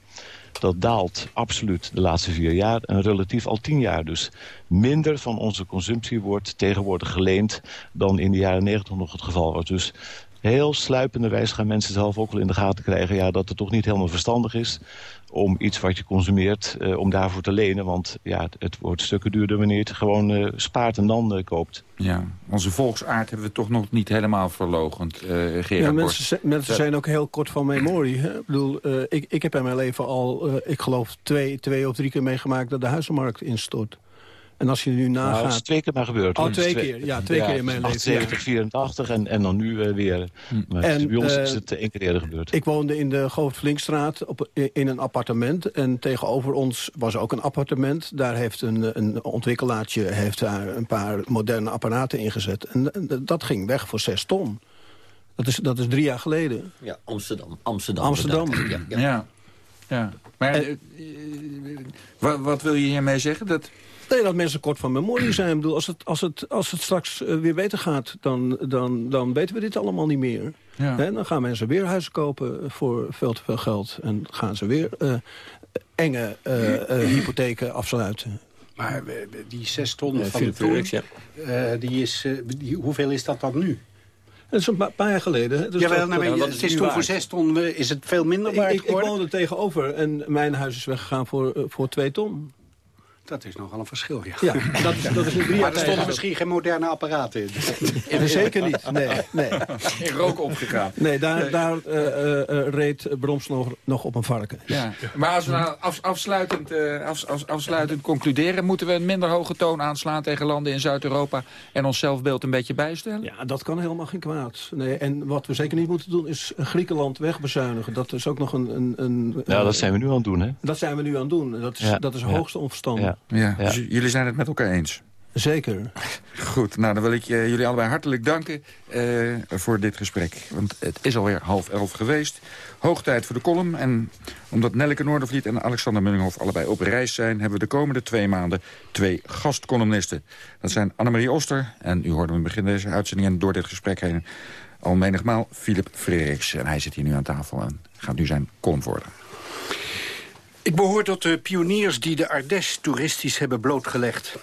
dat daalt absoluut de laatste vier jaar en relatief al tien jaar. Dus minder van onze consumptie wordt tegenwoordig geleend dan in de jaren negentig nog het geval was. Dus heel sluipende wijze gaan mensen zelf ook wel in de gaten krijgen... Ja, dat het toch niet helemaal verstandig is om iets wat je consumeert, uh, om daarvoor te lenen. Want ja, het, het, wordt stukken duurder wanneer je het gewoon uh, spaart en dan uh, koopt. Ja, onze volksaard hebben we toch nog niet helemaal verlogend, Gerard ja, mensen, mensen zijn ook heel kort van memorie. Hè? Ik bedoel, ik, ik heb in mijn leven al, ik geloof, twee, twee of drie keer meegemaakt... dat de huizenmarkt instort. En als je nu nagaat... Nou, dat is twee keer maar gebeurd. Oh, twee keer. Ja, twee ja, keer in mijn leven. 70, 84 en, en dan nu uh, weer. Maar en, bij ons uh, is het één keer eerder gebeurd. Ik woonde in de Govert op in een appartement. En tegenover ons was ook een appartement. Daar heeft een, een ontwikkelaartje heeft daar een paar moderne apparaten ingezet. En dat ging weg voor zes ton. Dat is, dat is drie jaar geleden. Ja, Amsterdam. Amsterdam. Amsterdam. Ja, ja. ja. ja. Maar en, wat, wat wil je hiermee zeggen? Dat... Nee, dat mensen kort van memorie zijn. Ik bedoel, als, het, als, het, als het straks uh, weer beter gaat, dan, dan, dan weten we dit allemaal niet meer. Ja. Dan gaan mensen weer huizen kopen voor veel te veel geld. En gaan ze weer uh, enge uh, hypotheken afsluiten. Maar die zes ton van de toen, ja. die is, die, hoeveel is dat dan nu? Dat is een paar jaar geleden. Dus Jawel, dat, nee, het is toen voor zes ton, is het veel minder waard ik, ik, ik woonde tegenover en mijn huis is weggegaan voor, voor twee ton. Dat is nogal een verschil, ja. ja dat, is, dat is een maar er stonden misschien geen moderne apparaten in. in Zeker niet, nee. nee. In rook opgegaan. Nee, daar, daar uh, uh, reed Broms nog, nog op een varken. Ja. Maar als we nou af, afsluitend, uh, af, af, afsluitend concluderen... moeten we een minder hoge toon aanslaan tegen landen in Zuid-Europa... en ons zelfbeeld een beetje bijstellen? Ja, dat kan helemaal geen kwaad. Nee, en wat we zeker niet moeten doen is Griekenland wegbezuinigen. Dat is ook nog een... een, een ja, dat zijn we nu aan het doen, hè? Dat zijn we nu aan het doen. Dat is, ja. dat is hoogste onverstand. Ja. Ja, dus jullie zijn het met elkaar eens? Zeker. Goed, nou dan wil ik jullie allebei hartelijk danken uh, voor dit gesprek. Want het is alweer half elf geweest. Hoog tijd voor de column. En omdat Nelleke Noordervliet en Alexander Munninghoff allebei op reis zijn... hebben we de komende twee maanden twee gastcolumnisten. Dat zijn Annemarie Oster, en u hoorde hem in het begin deze uitzending... en door dit gesprek heen al menigmaal Philip Frederiks. En hij zit hier nu aan tafel en gaat nu zijn column worden. Ik behoor tot de pioniers die de Ardèche toeristisch hebben blootgelegd.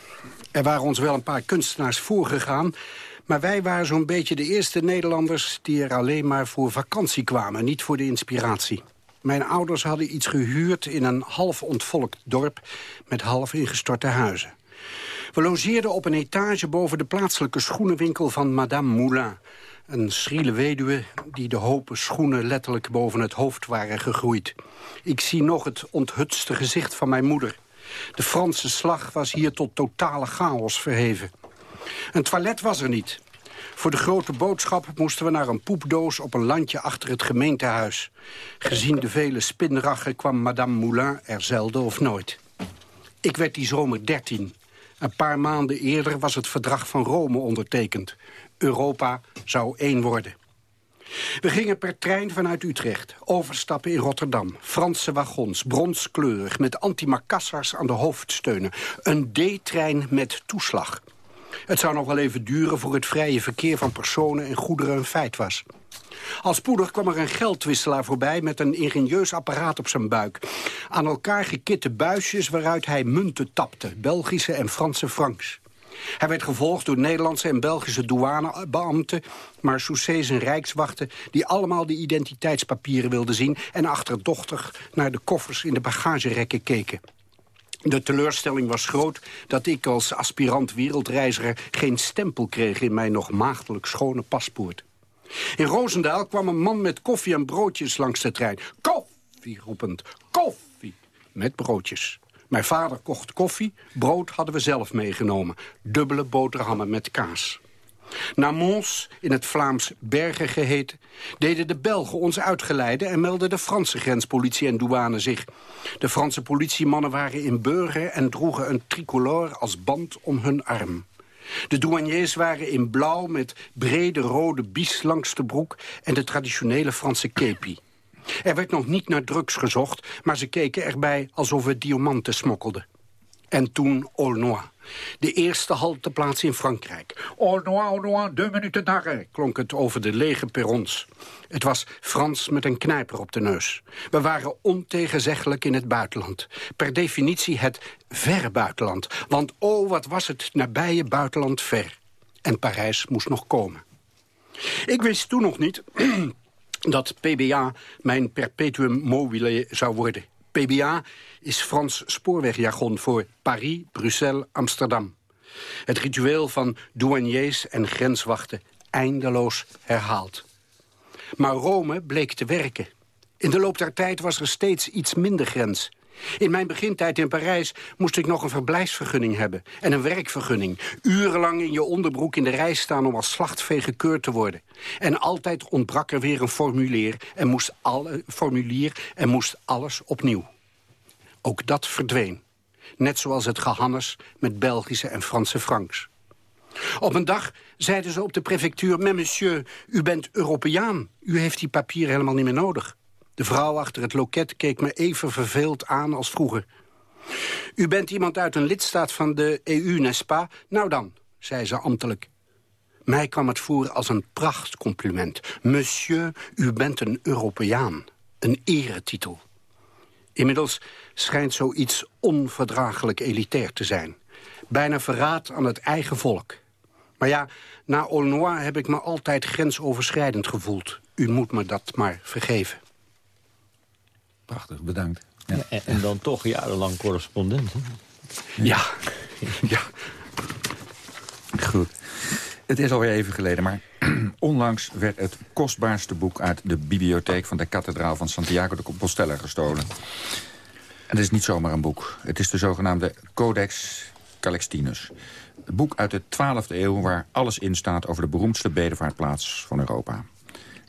Er waren ons wel een paar kunstenaars voorgegaan... maar wij waren zo'n beetje de eerste Nederlanders... die er alleen maar voor vakantie kwamen, niet voor de inspiratie. Mijn ouders hadden iets gehuurd in een half ontvolkt dorp... met half ingestorte huizen. We logeerden op een etage boven de plaatselijke schoenenwinkel van Madame Moulin... Een schriele weduwe die de hopen schoenen letterlijk boven het hoofd waren gegroeid. Ik zie nog het onthutste gezicht van mijn moeder. De Franse slag was hier tot totale chaos verheven. Een toilet was er niet. Voor de grote boodschap moesten we naar een poepdoos op een landje achter het gemeentehuis. Gezien de vele spinraggen kwam Madame Moulin er zelden of nooit. Ik werd die zomer dertien. Een paar maanden eerder was het verdrag van Rome ondertekend. Europa zou één worden. We gingen per trein vanuit Utrecht, overstappen in Rotterdam. Franse wagons, bronskleurig, met antimacassars aan de hoofdsteunen. Een D-trein met toeslag. Het zou nog wel even duren voor het vrije verkeer van personen en goederen een feit was. Al spoedig kwam er een geldwisselaar voorbij met een ingenieus apparaat op zijn buik. Aan elkaar gekitte buisjes waaruit hij munten tapte, Belgische en Franse francs. Hij werd gevolgd door Nederlandse en Belgische douanebeambten... maar chaussées en rijkswachten die allemaal de identiteitspapieren wilden zien... en achterdochtig naar de koffers in de bagagerekken keken. De teleurstelling was groot dat ik als aspirant wereldreiziger... geen stempel kreeg in mijn nog maagdelijk schone paspoort. In Roosendaal kwam een man met koffie en broodjes langs de trein. Koffie roepend, koffie, met broodjes. Mijn vader kocht koffie, brood hadden we zelf meegenomen. Dubbele boterhammen met kaas. Na Mons, in het Vlaams Bergen geheten, deden de Belgen ons uitgeleiden... en meldde de Franse grenspolitie en douane zich. De Franse politiemannen waren in burger en droegen een tricolore als band om hun arm. De douaniers waren in blauw met brede rode bies langs de broek... en de traditionele Franse kepi. Er werd nog niet naar drugs gezocht, maar ze keken erbij alsof we diamanten smokkelden. En toen Aulnoy. De eerste halteplaats in Frankrijk. Aulnoy, Aulnoy, deux minuten d'arrêt, klonk het over de lege perrons. Het was Frans met een knijper op de neus. We waren ontegenzeggelijk in het buitenland. Per definitie het verre buitenland. Want oh, wat was het nabije buitenland ver. En Parijs moest nog komen. Ik wist toen nog niet dat PBA mijn perpetuum mobile zou worden. PBA is Frans spoorwegjargon voor Paris, Bruxelles, Amsterdam. Het ritueel van douaniers en grenswachten eindeloos herhaald. Maar Rome bleek te werken. In de loop der tijd was er steeds iets minder grens. In mijn begintijd in Parijs moest ik nog een verblijfsvergunning hebben... en een werkvergunning. Urenlang in je onderbroek in de rij staan om als slachtvee gekeurd te worden. En altijd ontbrak er weer een formulier en moest, alle, formulier en moest alles opnieuw. Ook dat verdween. Net zoals het gehannes met Belgische en Franse francs. Op een dag zeiden ze op de prefectuur... Monsieur, u bent Europeaan. U heeft die papieren helemaal niet meer nodig. De vrouw achter het loket keek me even verveeld aan als vroeger. U bent iemand uit een lidstaat van de EU, n'est-ce pas? Nou dan, zei ze ambtelijk. Mij kwam het voor als een prachtcompliment. Monsieur, u bent een Europeaan. Een eretitel. Inmiddels schijnt zoiets onverdraaglijk elitair te zijn. Bijna verraad aan het eigen volk. Maar ja, na Aulnoy heb ik me altijd grensoverschrijdend gevoeld. U moet me dat maar vergeven. Prachtig, bedankt. Ja. en, en, dan toch jarenlang correspondent. Ja. ja. Goed. Het is alweer even geleden, maar *clears throat* onlangs werd het kostbaarste boek... uit de bibliotheek van de kathedraal van Santiago de Compostela gestolen. En het is niet zomaar een boek. Het is de zogenaamde Codex Calixtinus. Een boek uit de 12e eeuw waar alles in staat... over de beroemdste bedevaartplaats van Europa.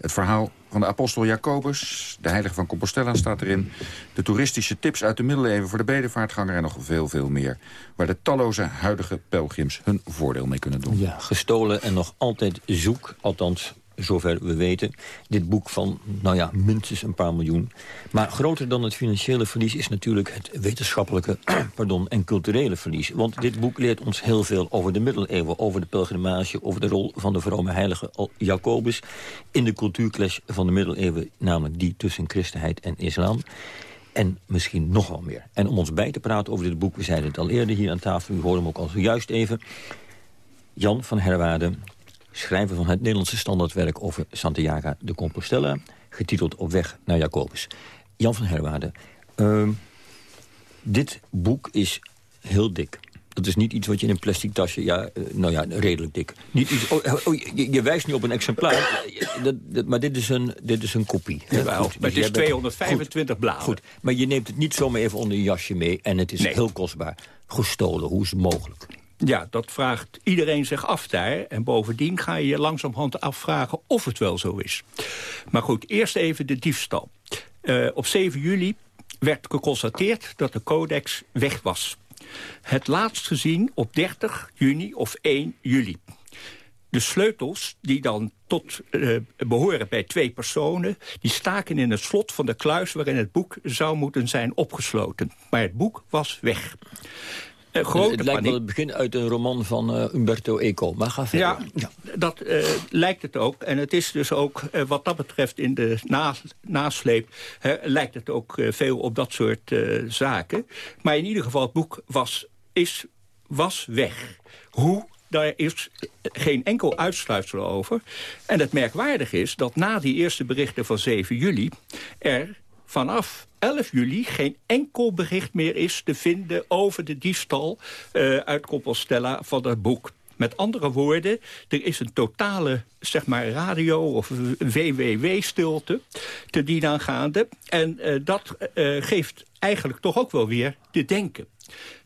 Het verhaal van de apostel Jacobus, de heilige van Compostela staat erin. De toeristische tips uit de middeleeuwen voor de bedevaartganger... en nog veel, veel meer. Waar de talloze huidige pelgrims hun voordeel mee kunnen doen. Ja, gestolen en nog altijd zoek, althans zover we weten. Dit boek van, nou ja, minstens een paar miljoen. Maar groter dan het financiële verlies is natuurlijk het wetenschappelijke *clears throat* pardon, en culturele verlies. Want dit boek leert ons heel veel over de middeleeuwen, over de pelgrimage, over de rol van de vrome heilige Jacobus in de cultuurclash van de middeleeuwen, namelijk die tussen christenheid en islam. En misschien nog wel meer. En om ons bij te praten over dit boek, we zeiden het al eerder hier aan tafel, u hoorde hem ook al zojuist even... Jan van Herwaarde, schrijver van het Nederlandse standaardwerk over Santiago de Compostela, getiteld Op weg naar Jacobus. Jan van Herwaarde, uh, dit boek is heel dik. Dat is niet iets wat je in een plastic tasje... Ja, eh, nou ja, redelijk dik. Niet iets, oh, oh, je, je, wijst nu op een exemplaar, dat, dat, maar dit is een, dit is een kopie. Goed, maar dus het is 225 bladen. Goed, maar je neemt het niet zomaar even onder je jasje mee... en het is nee. heel kostbaar. Gestolen, hoe is het mogelijk? Ja, dat vraagt iedereen zich af daar. En bovendien ga je je langzamerhand afvragen of het wel zo is. Maar goed, eerst even de diefstal. Uh, op 7 juli werd geconstateerd dat de codex weg was. Het laatst gezien op 30 juni of 1 juli. De sleutels, die dan tot uh, behoren bij twee personen... die staken in het slot van de kluis waarin het boek zou moeten zijn opgesloten. Maar het boek was weg. Uh, grote het, lijkt wel het begin uit een roman van uh, Umberto Eco. Maar ga verder. Ja, ja. dat uh, lijkt het ook. En het is dus ook, wat dat betreft in de na, nasleep... lijkt het ook veel op dat soort zaken. Maar in ieder geval, het boek was, is, was weg. Hoe daar is geen enkel uitsluitsel over. En het merkwaardige is dat na die eerste berichten van 7 juli... er vanaf 11 juli geen enkel bericht meer is te vinden... over de diefstal uh, uit Compostela van het boek. Met andere woorden, er is een totale zeg maar, radio- of WWW-stilte te dien aangaande. En uh, dat uh, geeft eigenlijk toch ook wel weer te denken.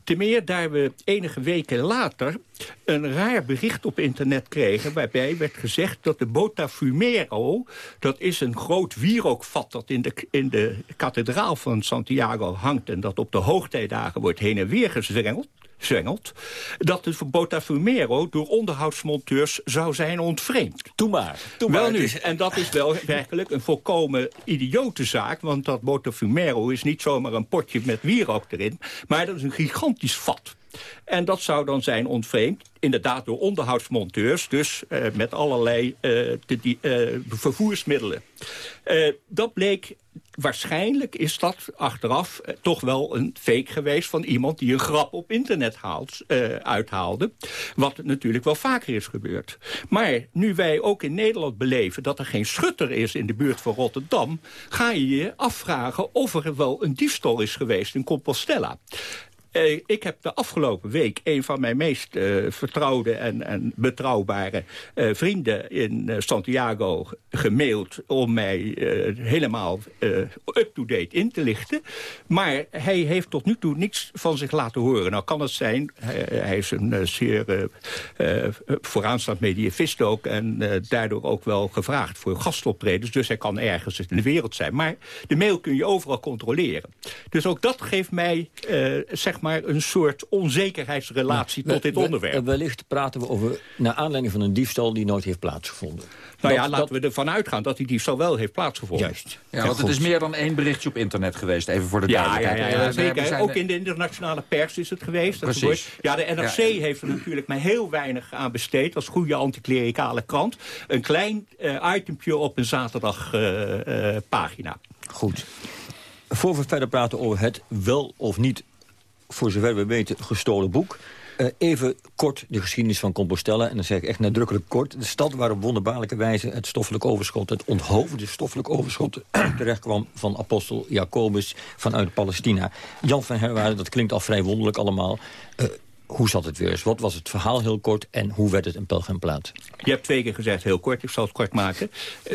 Te meer daar we enige weken later een raar bericht op internet kregen... waarbij werd gezegd dat de Botafumero... dat is een groot wierookvat dat in de, in de kathedraal van Santiago hangt... en dat op de hoogtijdagen wordt heen en weer gezwengeld zwengelt... dat de Botafumero door onderhoudsmonteurs zou zijn ontvreemd. Doe maar. Doe wel maar. nu, en dat is wel werkelijk een volkomen idiote zaak... want dat Botafumero is niet zomaar een potje met wierook erin... maar dat is een gigantisch vat. En dat zou dan zijn ontvreemd, inderdaad door onderhoudsmonteurs... dus uh, met allerlei die, uh, vervoersmiddelen. dat bleek, waarschijnlijk is dat achteraf toch wel een fake geweest... van iemand die een grap op internet haalt, uithaalde. Wat natuurlijk wel vaker is gebeurd. Maar nu wij ook in Nederland beleven dat er geen schutter is... in de buurt van Rotterdam... ga je je afvragen of er wel een diefstal is geweest in Compostela. Uh, ik heb de afgelopen week een van mijn meest uh, vertrouwde en, en betrouwbare uh, vrienden in Santiago gemaild om mij helemaal up-to-date in te lichten. Maar hij heeft tot nu toe niets van zich laten horen. Nou kan het zijn, hij, hij is een zeer vooraanstaand medievist ook en daardoor ook wel gevraagd voor gastoptredens. Dus hij kan ergens in de wereld zijn. Maar de mail kun je overal controleren. Dus ook dat geeft mij, zeg maar, een soort onzekerheidsrelatie tot dit onderwerp. Wellicht praten we over, naar aanleiding van een diefstal die nooit heeft plaatsgevonden. Nou ja, laten we ervan uitgaan dat die diefstal wel heeft plaatsgevonden. Juist. Ja, want het is meer dan één berichtje op internet geweest, even voor de ja, duidelijkheid. Ja, ja, ja, zeker. Ook in de internationale pers is het geweest. Dat Precies. Ja, de NRC heeft er natuurlijk maar heel weinig aan besteed, als goede anticlericale krant. Een klein uh, itempje op een zaterdagpagina. Uh, pagina. Goed. Voor we verder praten over het wel of niet voor zover we weten, gestolen boek. Uh, even kort de geschiedenis van Compostela. En dan zeg ik echt nadrukkelijk kort. De stad waar op wonderbaarlijke wijze het stoffelijk overschot... het onthoofde stoffelijk overschot *clears throat* terecht kwam van apostel Jacobus vanuit Palestina. Jan van Herwaarden, dat klinkt al vrij wonderlijk allemaal. Uh, hoe zat het weer eens? Wat was het verhaal heel kort en hoe werd het een pelgrimplaats? Je hebt twee keer gezegd heel kort, ik zal het kort maken.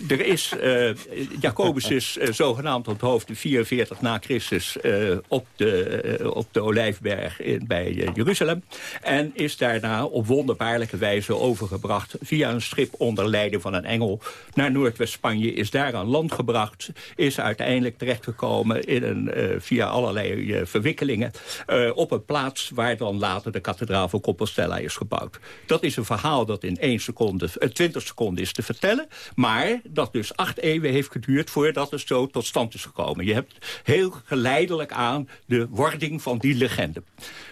Er is, uh, Jacobus is uh, zogenaamd onthoofd in 44 na Christus uh, op, de, op de Olijfberg in, bij Jeruzalem. En is daarna op wonderbaarlijke wijze overgebracht via een schip onder leiding van een engel naar Noordwest-Spanje. Is daar aan land gebracht, is uiteindelijk terechtgekomen in een, via allerlei verwikkelingen op een plaats waar dan later de kathedraal van Compostela is gebouwd. Dat is een verhaal dat in 1 seconde, 20 eh, seconden is te vertellen. Maar dat dus acht eeuwen heeft geduurd voordat het zo tot stand is gekomen. Je hebt heel geleidelijk aan de wording van die legende.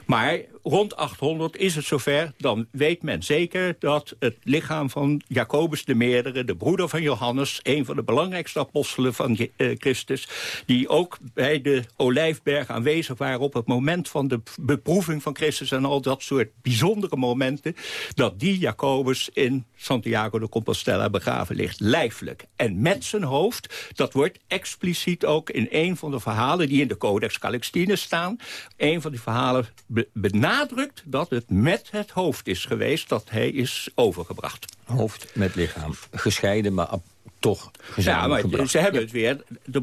Maar rond 800 is het zover, dan weet men zeker dat het lichaam van Jacobus de Meerdere, de broeder van Johannes, een van de belangrijkste apostelen van uh, Christus, die ook bij de Olijfberg aanwezig waren op het moment van de beproeving van Christus en al dat soort bijzondere momenten... dat die Jacobus in Santiago de Compostela begraven ligt. Lijfelijk. En met zijn hoofd, dat wordt expliciet ook in een van de verhalen... die in de Codex Calixtinus staan. Een van die verhalen benadrukt dat het met het hoofd is geweest... dat hij is overgebracht. Hoofd met lichaam. Gescheiden, maar toch Ja, maar ze hebben het weer. De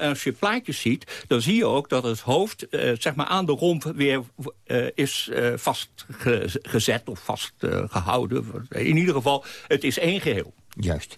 als je plaatjes ziet, dan zie je ook dat het hoofd uh, zeg maar aan de romp weer uh, is uh, vastgezet of vastgehouden. In ieder geval, het is één geheel. Juist.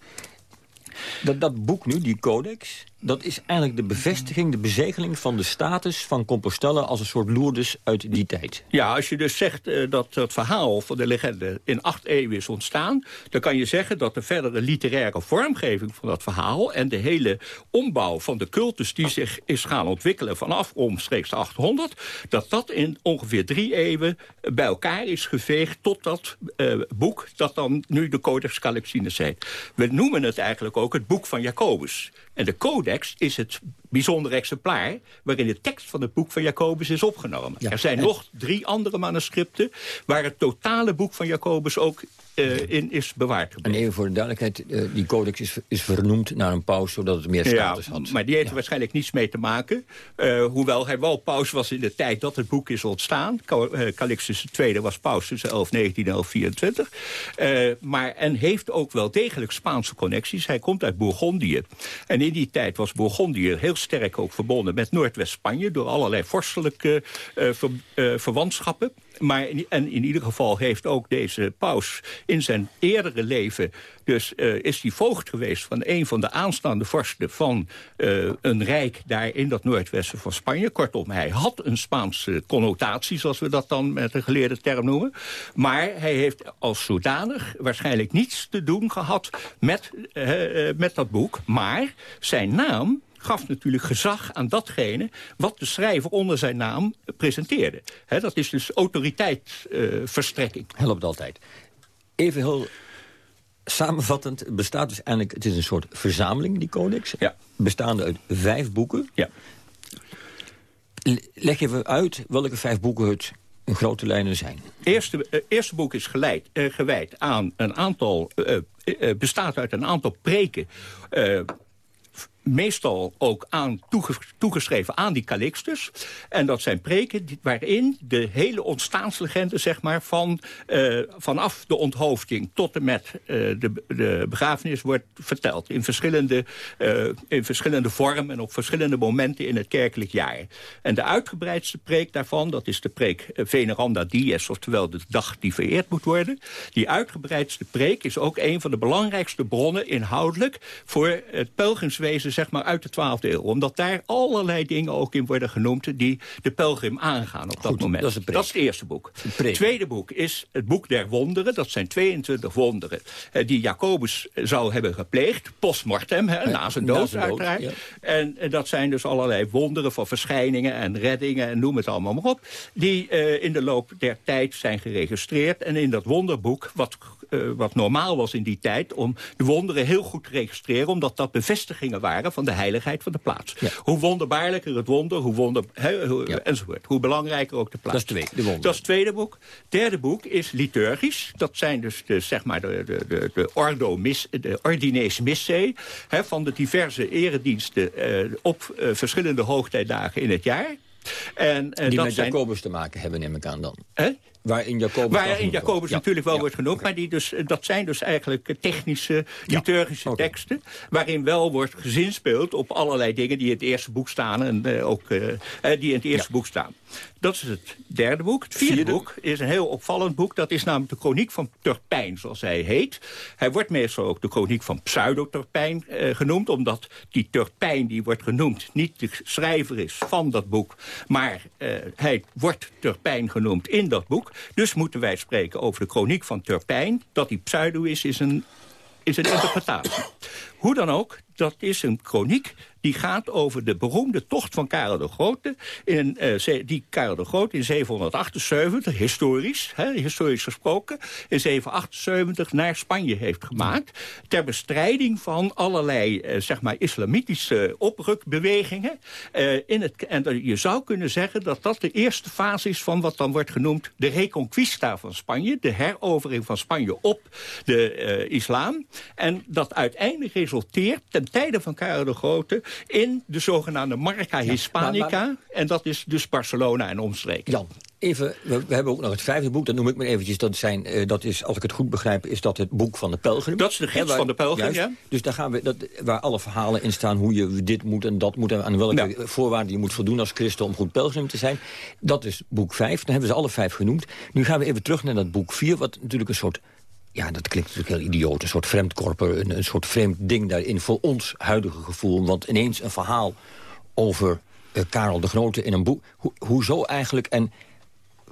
Dat, dat boek nu, die codex, dat is eigenlijk de bevestiging, de bezegeling van de status van Compostela als een soort Lourdes uit die tijd. Ja, als je dus zegt uh, dat het verhaal van de legende in acht eeuwen is ontstaan, dan kan je zeggen dat de verdere literaire vormgeving van dat verhaal en de hele ombouw van de cultus die zich is gaan ontwikkelen vanaf omstreeks 800, dat dat in ongeveer drie eeuwen bij elkaar is geveegd tot dat uh, boek dat dan nu de Codex Calixtinus heet. We noemen het eigenlijk ook het boek van Jacobus. En de codex is het bijzondere exemplaar... waarin de tekst van het boek van Jacobus is opgenomen. er zijn nog drie andere manuscripten... waar het totale boek van Jacobus ook uh, in is bewaard En even voor de duidelijkheid, uh, die codex is, is vernoemd naar een paus... zodat het meer status ja, had. maar die heeft er waarschijnlijk niets mee te maken. Uh, hoewel hij wel paus was in de tijd dat het boek is ontstaan. Calixtus II was paus tussen 1119 en 1124. maar, en heeft ook wel degelijk Spaanse connecties. Hij komt uit Bourgondië. En in die tijd was Bourgondië heel sterk ook verbonden met Noordwest-Spanje... door allerlei vorstelijke ver, verwantschappen. Maar in, en in ieder geval heeft ook deze paus in zijn eerdere leven... dus uh, is hij voogd geweest van een van de aanstaande vorsten... van een rijk daar in dat noordwesten van Spanje. Kortom, hij had een Spaanse connotatie... zoals we dat dan met een geleerde term noemen. Maar hij heeft als zodanig waarschijnlijk niets te doen gehad met, met dat boek. Maar zijn naam gaf natuurlijk gezag aan datgene wat de schrijver onder zijn naam presenteerde. He, dat is dus autoriteitsverstrekking. Uh, Helpt altijd. Even heel samenvattend, bestaat dus eigenlijk... het is een soort verzameling, die codex. Ja. Bestaande uit vijf boeken. Ja. Leg even uit welke vijf boeken het in grote lijnen zijn. Het eerste, uh, eerste boek is geleid, uh, gewijd aan een aantal... Uh, bestaat uit een aantal preken meestal ook aan toegeschreven aan die Calixtus. En dat zijn preken waarin de hele ontstaanslegende zeg maar, van, uh, vanaf de onthoofding tot en met uh, de, de begrafenis wordt verteld. In verschillende, uh, in verschillende vormen en op verschillende momenten in het kerkelijk jaar. En de uitgebreidste preek daarvan, dat is de preek Veneranda Dies, oftewel de dag die vereerd moet worden. Die uitgebreidste preek is ook een van de belangrijkste bronnen inhoudelijk voor het pelgrimswezen zeg maar, uit de 12e eeuw. Omdat daar allerlei dingen ook in worden genoemd... die de pelgrim aangaan op dat moment. Dat is, dat is, het eerste boek. Het tweede boek is het boek der wonderen. Dat zijn 22 wonderen eh, die Jacobus zou hebben gepleegd. Postmortem, hè, na zijn dood, na zijn dood uiteraard. Ja. En, en, dat zijn dus allerlei wonderen van verschijningen en reddingen... en noem het allemaal maar op. Die uh, in de loop der tijd zijn geregistreerd. En in dat wonderboek, wat uh, wat normaal was in die tijd... om de wonderen heel goed te registreren... omdat dat bevestigingen waren van de heiligheid van de plaats. Ja. Hoe wonderbaarlijker het wonder, hoe wonder, he, hoe, ja. enzovoort. Hoe belangrijker ook de plaats. Dat is, twee, dat is het tweede boek. Derde boek is liturgisch. Dat zijn dus de, zeg maar de, de, de, de, ordo mis, de ordines missae... He, van de diverse erediensten uh, op uh, verschillende hoogtijdagen in het jaar... En, uh, die dat met Jacobus zijn... te maken hebben, neem ik aan dan. Hè? Waarin Jacobus, Waarin Jacobus ja. natuurlijk wel ja. wordt genoemd. Okay. Maar die dus, dat zijn dus eigenlijk technische, liturgische ja. okay. teksten. Waarin wel wordt gezinspeeld op allerlei dingen die in het eerste boek staan. En uh, ook uh, die in het eerste boek staan. Dat is het derde boek. Het vierde, vierde, boek is een heel opvallend boek. Dat is namelijk de chroniek van Turpijn, zoals hij heet. Hij wordt meestal ook de chroniek van Pseudo-Turpijn uh, genoemd. Omdat die Turpijn die wordt genoemd niet de schrijver is van dat boek. Maar hij wordt Turpijn genoemd in dat boek. Dus moeten wij spreken over de chroniek van Turpijn. Dat die pseudo is, is een, is een interpretatie. Hoe dan ook, dat is een chroniek die gaat over de beroemde tocht van Karel de Grote. In, uh, die Karel de Grote in 778, historisch, hè, historisch gesproken... in 778 naar Spanje heeft gemaakt... ter bestrijding van allerlei uh, zeg maar islamitische oprukbewegingen. Uh, in het, en je zou kunnen zeggen dat dat de eerste fase is... van wat dan wordt genoemd de reconquista van Spanje... de herovering van Spanje op de islam. En dat uiteindelijk resulteert ten tijde van Karel de Grote in de zogenaamde Marca Hispanica. En dat is dus Barcelona en omstreken. Jan, even, we, we, hebben ook nog het vijfde boek, dat noem ik maar eventjes. Dat, zijn, uh, dat is, als ik het goed begrijp, is dat het boek van de pelgrim. Dat is de gids waar, van de pelgrim, ja. Dus daar gaan we, dat, waar alle verhalen in staan, hoe je dit moet en dat moet... en aan welke ja. voorwaarden je moet voldoen als christen om goed pelgrim te zijn. Dat is boek vijf, dan hebben ze alle vijf genoemd. Nu gaan we even terug naar dat boek vier, wat natuurlijk een soort ja, dat klinkt natuurlijk heel idioot. Een soort vreemdkorper, een, een soort vreemd ding daarin voor ons huidige gevoel. Want ineens een verhaal over uh, Karel de Grote in een boek. Ho hoezo eigenlijk? En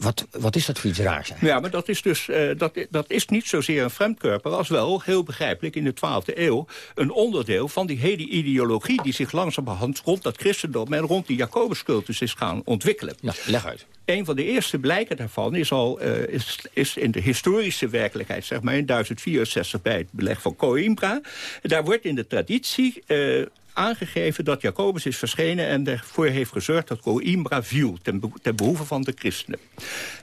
wat, wat is dat voor iets raars eigenlijk? Ja, maar dat is dus uh, dat, dat is niet zozeer een vreemdkörper... als wel, heel begrijpelijk, in de 12e eeuw... een onderdeel van die hele ideologie... die zich langzamerhand rond dat christendom... en rond die Jacobuscultus is gaan ontwikkelen. Ja, leg uit. Een van de eerste blijken daarvan is al uh, is, is in de historische werkelijkheid, zeg maar in 1064 bij het beleg van Coimbra. Daar wordt in de traditie uh, aangegeven dat Jacobus is verschenen... en ervoor heeft gezorgd dat Coimbra viel ten, be ten behoeve van de christenen.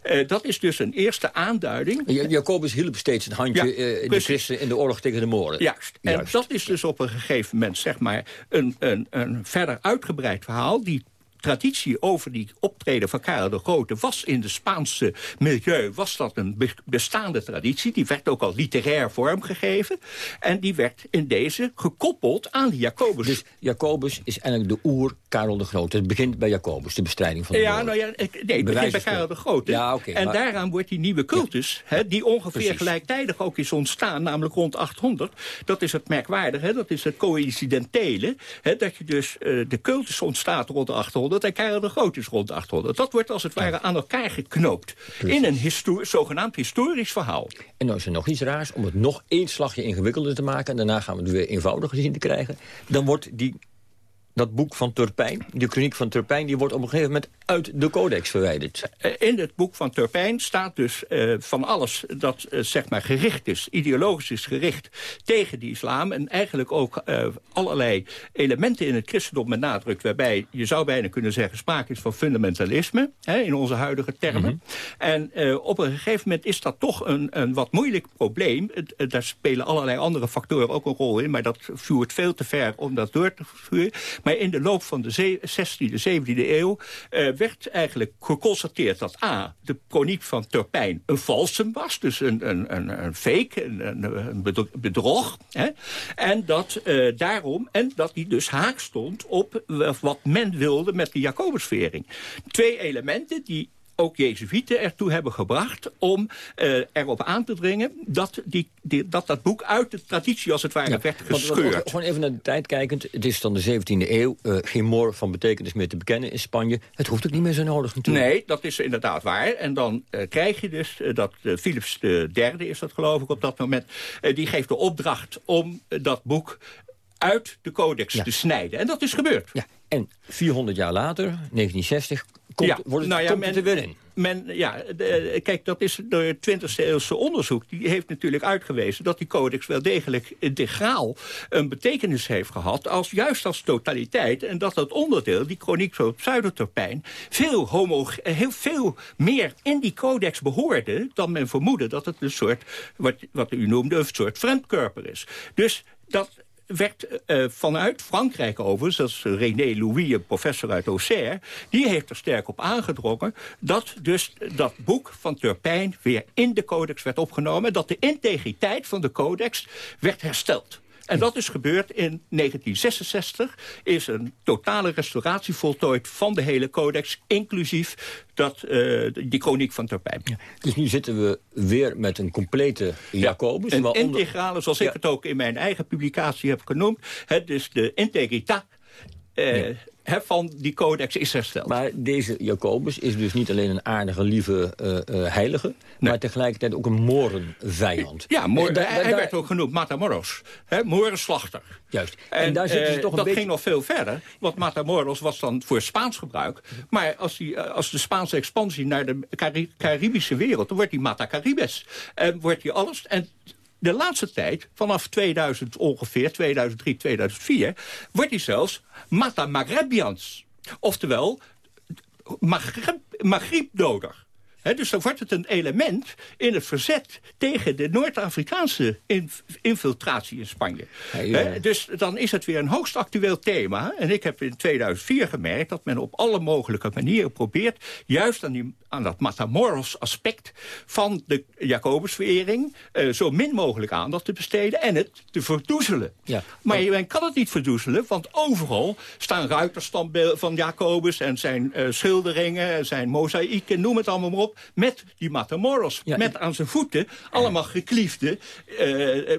Uh, dat is dus een eerste aanduiding. Ja, Jacobus hielp steeds een handje ja, uh, de christenen in de oorlog tegen de Moren. Juist. En Juist. dat is dus op een gegeven moment zeg maar, een, een, een verder uitgebreid verhaal... die traditie over die optreden van Karel de Grote... was in de Spaanse milieu was dat een bestaande traditie. Die werd ook al literair vormgegeven. En die werd in deze gekoppeld aan Jacobus. Dus Jacobus is eigenlijk de oer Karel de Grote. Het begint bij Jacobus, de bestrijding van de Ja, nou ja, nee, het begint bij Karel de Grote. Ja, okay, en maar... daaraan wordt die nieuwe cultus... Ja, hè, die ongeveer precies. gelijktijdig ook is ontstaan, namelijk rond 800. Dat is het merkwaardige, dat is het coïncidentele. Hè, dat je dus uh, de cultus ontstaat rond 800 en Karel de Groot is rond 800. Dat wordt als het ware aan elkaar geknoopt. Precies. In een histori zogenaamd historisch verhaal. En nou is er nog iets raars, om het nog één slagje ingewikkelder te maken... en daarna gaan we het weer eenvoudiger zien te krijgen... dan wordt die dat boek van Turpijn, de kroniek van Turpijn... die wordt op een gegeven moment uit de codex verwijderd. In het boek van Turpijn staat dus uh, van alles dat uh, zeg maar gericht is... ideologisch is gericht tegen de islam... en eigenlijk ook uh, allerlei elementen in het christendom benadrukt... waarbij je zou bijna kunnen zeggen sprake is van fundamentalisme... Hè, in onze huidige termen. Mm -hmm. En op een gegeven moment is dat toch een, een wat moeilijk probleem. daar spelen allerlei andere factoren ook een rol in... maar dat voert veel te ver om dat door te voeren... Maar in de loop van de 16e, 17e eeuw uh, werd eigenlijk geconstateerd dat A, de kroniek van Turpijn een valsum was. Dus een, een, een, een fake, een, bedrog. Hè? En dat uh, daarom, en dat die dus haak stond op wat men wilde met de Jacobusvering. Twee elementen die ook Jezuïeten ertoe hebben gebracht... om uh, erop aan te dringen dat, die, die, dat dat boek uit de traditie als het ware ja, werd gescheurd. Want, gewoon even naar de tijd kijkend. Het is dan de 17e eeuw. Uh, geen moor van betekenis meer te bekennen in Spanje. Het hoeft ook niet meer zo nodig natuurlijk. Nee, dat is inderdaad waar. En dan uh, krijg je dus dat Philips III is dat geloof ik op dat moment... die geeft de opdracht om dat boek uit de codex ja. te snijden. En dat is gebeurd. Ja. En 400 jaar later, 1960, komt, ja, wordt het, nou ja, komt men, het er weer in. Men, ja, de, kijk, dat is door het 20e eeuwse onderzoek. Die heeft natuurlijk uitgewezen dat die codex wel degelijk integraal een betekenis heeft gehad. Als, juist als totaliteit. En dat dat onderdeel, die chroniek van pseudoterpijn, veel, homo, heel veel meer in die codex behoorde dan men vermoedde dat het een soort, wat, wat u noemde, een soort vreemdkörper is. Dus dat werd uh, vanuit Frankrijk overigens, dat is René Louis, een professor uit Auxerre... die heeft er sterk op aangedrongen dat dus dat boek van Turpijn... weer in de codex werd opgenomen... dat de integriteit van de codex werd hersteld. En dat is gebeurd in 1966. Is een totale restauratie voltooid van de hele codex, inclusief dat, uh, die chroniek van Turpijn. Ja. Dus nu zitten we weer met een complete Jacobus. Ja, een integrale, zoals ja. ik het ook in mijn eigen publicatie heb genoemd. Het is de integriteit. Uh, hè, van die codex is hersteld. Maar deze Jacobus is dus niet alleen een aardige, lieve eh, eh, heilige... maar tegelijkertijd ook een morenvijand. Ja, moor, hij, hij werd ook genoemd Matamoros. Hè, morenslachter. Juist. En, En daar zitten ze eh, toch een dat beetje- ging nog veel verder. Want Matamoros was dan voor Spaans gebruik. Maar als, die, als de Spaanse expansie naar de Cari- Caribische wereld... dan wordt die Mata Caribes. En wordt die alles... En de laatste tijd, vanaf 2000 ongeveer, 2003, 2004... wordt hij zelfs Mata Maghrebians. Oftewel, Maghreb, Maghribdoder. Dus dan wordt het een element in het verzet tegen de Noord-Afrikaanse inf- infiltratie in Spanje. Dus dan is het weer een hoogst actueel thema. En ik heb in 2004 gemerkt dat men op alle mogelijke manieren probeert... juist aan, die, aan dat Matamoros aspect van de Jacobusverering... eh, zo min mogelijk aandacht te besteden en het te verdoezelen. Ja. Maar men kan het niet verdoezelen, want overal staan ruiterstandbeelden van Jacobus... en zijn eh, schilderingen, en zijn mozaïeken, noem het allemaal maar op... met die Matamoros, met aan zijn voeten allemaal gekliefde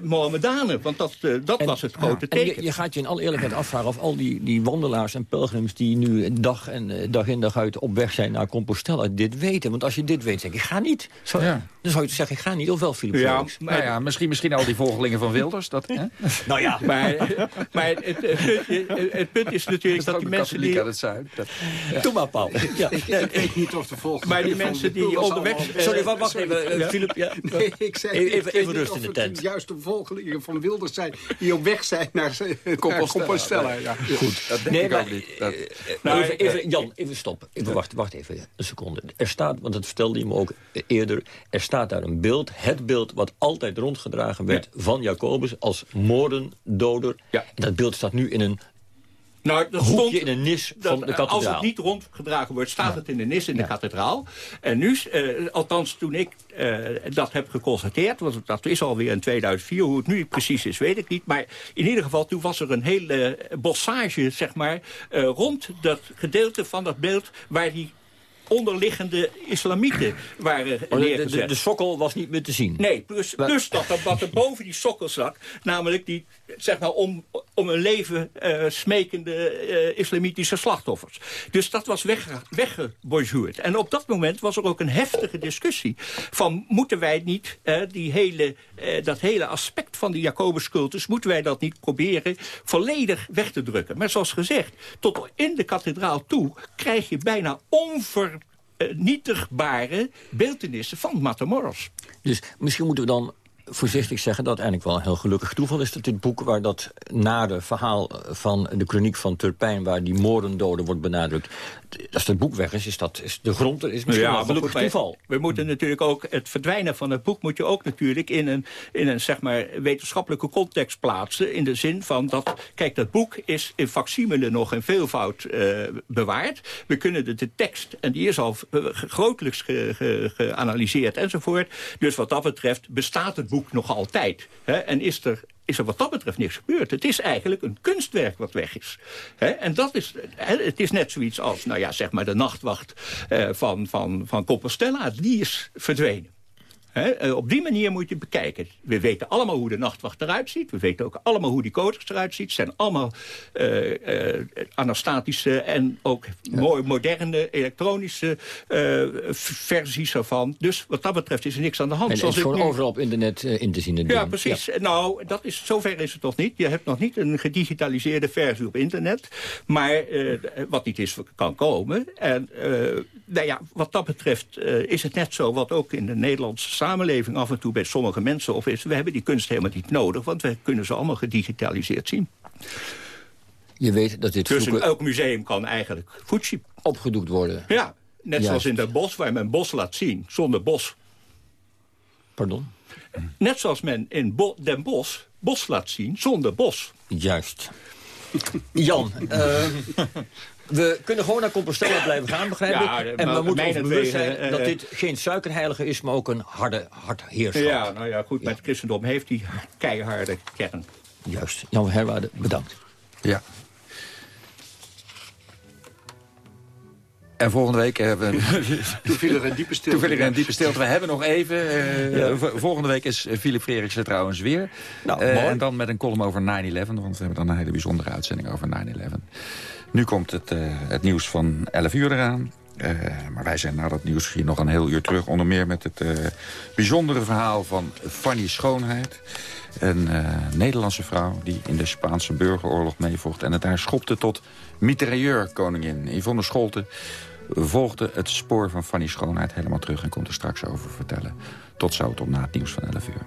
Mohammedanen. Want dat, eh, dat was het grote En teken. je, je gaat je in alle eerlijkheid afvragen of al die, die wandelaars en pelgrims... die nu dag, en, dag in dag uit op weg zijn naar Compostela dit weten. Want als je dit weet, zeg ik, ik ga niet. Zou, Dan zou je zeggen, ik ga niet. Of wel, Philip Ja, Felix? nou ja, misschien, misschien al die volgelingen van Wilders. Dat, hè? *laughs* Nou ja. Maar, maar het, het, punt, het punt is natuurlijk dat die mensen die... uit het zuiden. Dat, Doe maar, Paul. Ja. Ik, ik weet niet of de volgende... Maar die mensen die onderweg... Sorry, wacht, wacht even, eh, Ja. Philip. Ja. *laughs* Nee, ik zei, Even- rust in de het tent. juist de volgelingen van Wilders zijn... die op weg zijn naar eh, Compostela. Ja. Goed, dat denk Nee, ik maar, ook niet. Dat- Nou, even, even, Jan, even stop. Even wacht, wacht even een seconde. Er staat, want dat vertelde je me ook eerder... er staat daar een beeld, het beeld wat altijd rondgedragen werd... van Jacobus als moordendoder. En dat beeld staat nu in een Nou, dat hoekje stond, in een nis dat, van de eh, Als kathedraal. het niet rondgedragen wordt, staat het in de nis in de kathedraal. En nu, eh, althans toen ik eh, dat heb geconstateerd... want dat is alweer in 2004, hoe het nu precies is, weet ik niet. Maar in ieder geval, toen was er een hele bossage, zeg maar... rond dat gedeelte van dat beeld waar die onderliggende islamieten waren Oh, de, de, neergezet. de, de sokkel was niet meer te zien. Nee, plus, plus dat wat er boven die sokkel zat, namelijk die, zeg maar, om, om een leven eh, smekende eh, islamitische slachtoffers. Dus dat was weggebonjourd. En op dat moment was er ook een heftige discussie van, moeten wij niet eh, die hele, dat hele aspect van die Jacobuscultus, moeten wij dat niet proberen volledig weg te drukken. Maar zoals gezegd, tot in de kathedraal toe krijg je bijna onvernietigbare beeldenissen van Matamoros. Dus misschien moeten we dan voorzichtig zeggen dat het eigenlijk wel een heel gelukkig toeval is... dat dit boek waar dat nare verhaal van de kroniek van Turpijn... waar die moordendoden wordt benadrukt... als dat boek weg is, is dat is de grond er is misschien wel een gelukkig wij- toeval. We moeten natuurlijk ook het verdwijnen van het boek moet je ook natuurlijk in een, in een zeg maar wetenschappelijke context plaatsen. In de zin van dat, kijk, dat boek is in facsimile nog in veelvoud eh, bewaard. We kunnen de, de tekst, en die is al eh, grotelijks ge- ge- geanalyseerd enzovoort. Dus wat dat betreft bestaat het boek nog altijd. Hè? En is er is er wat dat betreft niks gebeurd. Het is eigenlijk een kunstwerk wat weg is. En dat is, het is net zoiets als, nou ja, zeg maar de nachtwacht eh, van, van, van Compostela. Die is verdwenen. Eh, op die manier moet je het bekijken. We weten allemaal hoe de nachtwacht eruit ziet. We weten ook allemaal hoe die codex eruit ziet. Het zijn allemaal eh, eh, anastatische en ook mooi moderne elektronische versies ervan. Dus wat dat betreft is er niks aan de hand. En het is gewoon nu- overal op internet in te zien. ja, ding. precies. Nou, dat is, zover is het nog niet. Je hebt nog niet een gedigitaliseerde versie op internet. Maar wat niet is, kan komen. En nou ja, wat dat betreft is het net zo... wat ook in de Nederlandse samenleving af en toe bij sommige mensen of is... we hebben die kunst helemaal niet nodig, want we kunnen ze allemaal gedigitaliseerd zien. Je weet dat dit Dus in elk museum kan eigenlijk Fuji. opgedoekt worden. Ja, net Juist. zoals in Den Bosch, waar men bos laat zien, zonder bos. Pardon? Net zoals men in Bo Den Bosch bos laat zien, zonder bos. Juist. Jan, eh, *laughs* we kunnen gewoon naar Compostela blijven gaan, begrijp Ja, ik. En maar we moeten ons bewust zijn eh, dat dit geen suikerheilige is... maar ook een harde, hard heerschap. Ja, nou ja, goed, met het christendom heeft die keiharde kern. Juist. Jan van Herwaarde, bedankt. Ja. En volgende week hebben we... *laughs* Toen viel er een diepe stilte. Toen viel er een diepe stilte. We hebben nog even. eh, Ja. Volgende week is eh, Philip Freriksen trouwens weer. Nou, Eh, en dan met een column over 9-11. Want we hebben dan een hele bijzondere uitzending over 9-11. Nu komt het, uh, het nieuws van 11 uur eraan. Uh, maar wij zijn na dat nieuws hier nog een heel uur terug. Onder meer met het uh, bijzondere verhaal van Fanny Schoonheid. Een Nederlandse vrouw die in de Spaanse burgeroorlog meevocht... en het daar schopte tot mitrailleur-koningin. Yvonne Scholte volgde het spoor van Fanny Schoonheid helemaal terug... en komt er straks over vertellen. Tot zo, tot na het nieuws van 11 uur.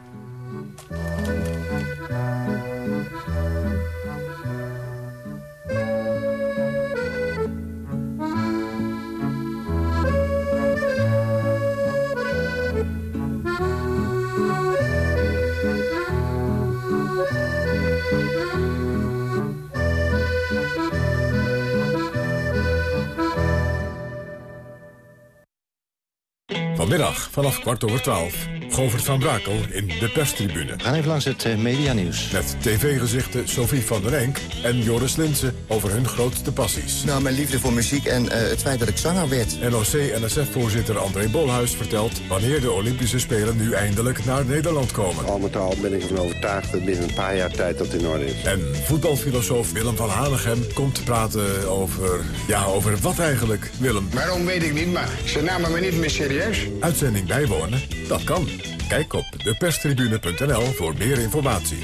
Vanmiddag vanaf kwart over twaalf. Govert van Brakel in de perstribune. Gaan even langs het uh, medianieuws. Met tv-gezichten Sophie van der Enk en Joris Linsen over hun grootste passies. Nou, mijn liefde voor muziek en uh, het feit dat ik zanger werd. NOC-NSF-voorzitter André Bolhuis vertelt... wanneer de Olympische Spelen nu eindelijk naar Nederland komen. Al met al ben ik ervan overtuigd dat binnen een paar jaar tijd dat in orde is. En voetbalfilosoof Willem van Hanegem komt praten over... ja, over wat eigenlijk, Willem? Waarom weet ik niet, maar ze namen me niet meer serieus. Uitzending bijwonen? Dat kan. Kijk op deperstribune.nl voor meer informatie.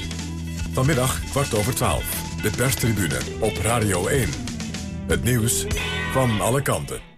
Vanmiddag kwart over twaalf. De perstribune op Radio 1. Het nieuws van alle kanten.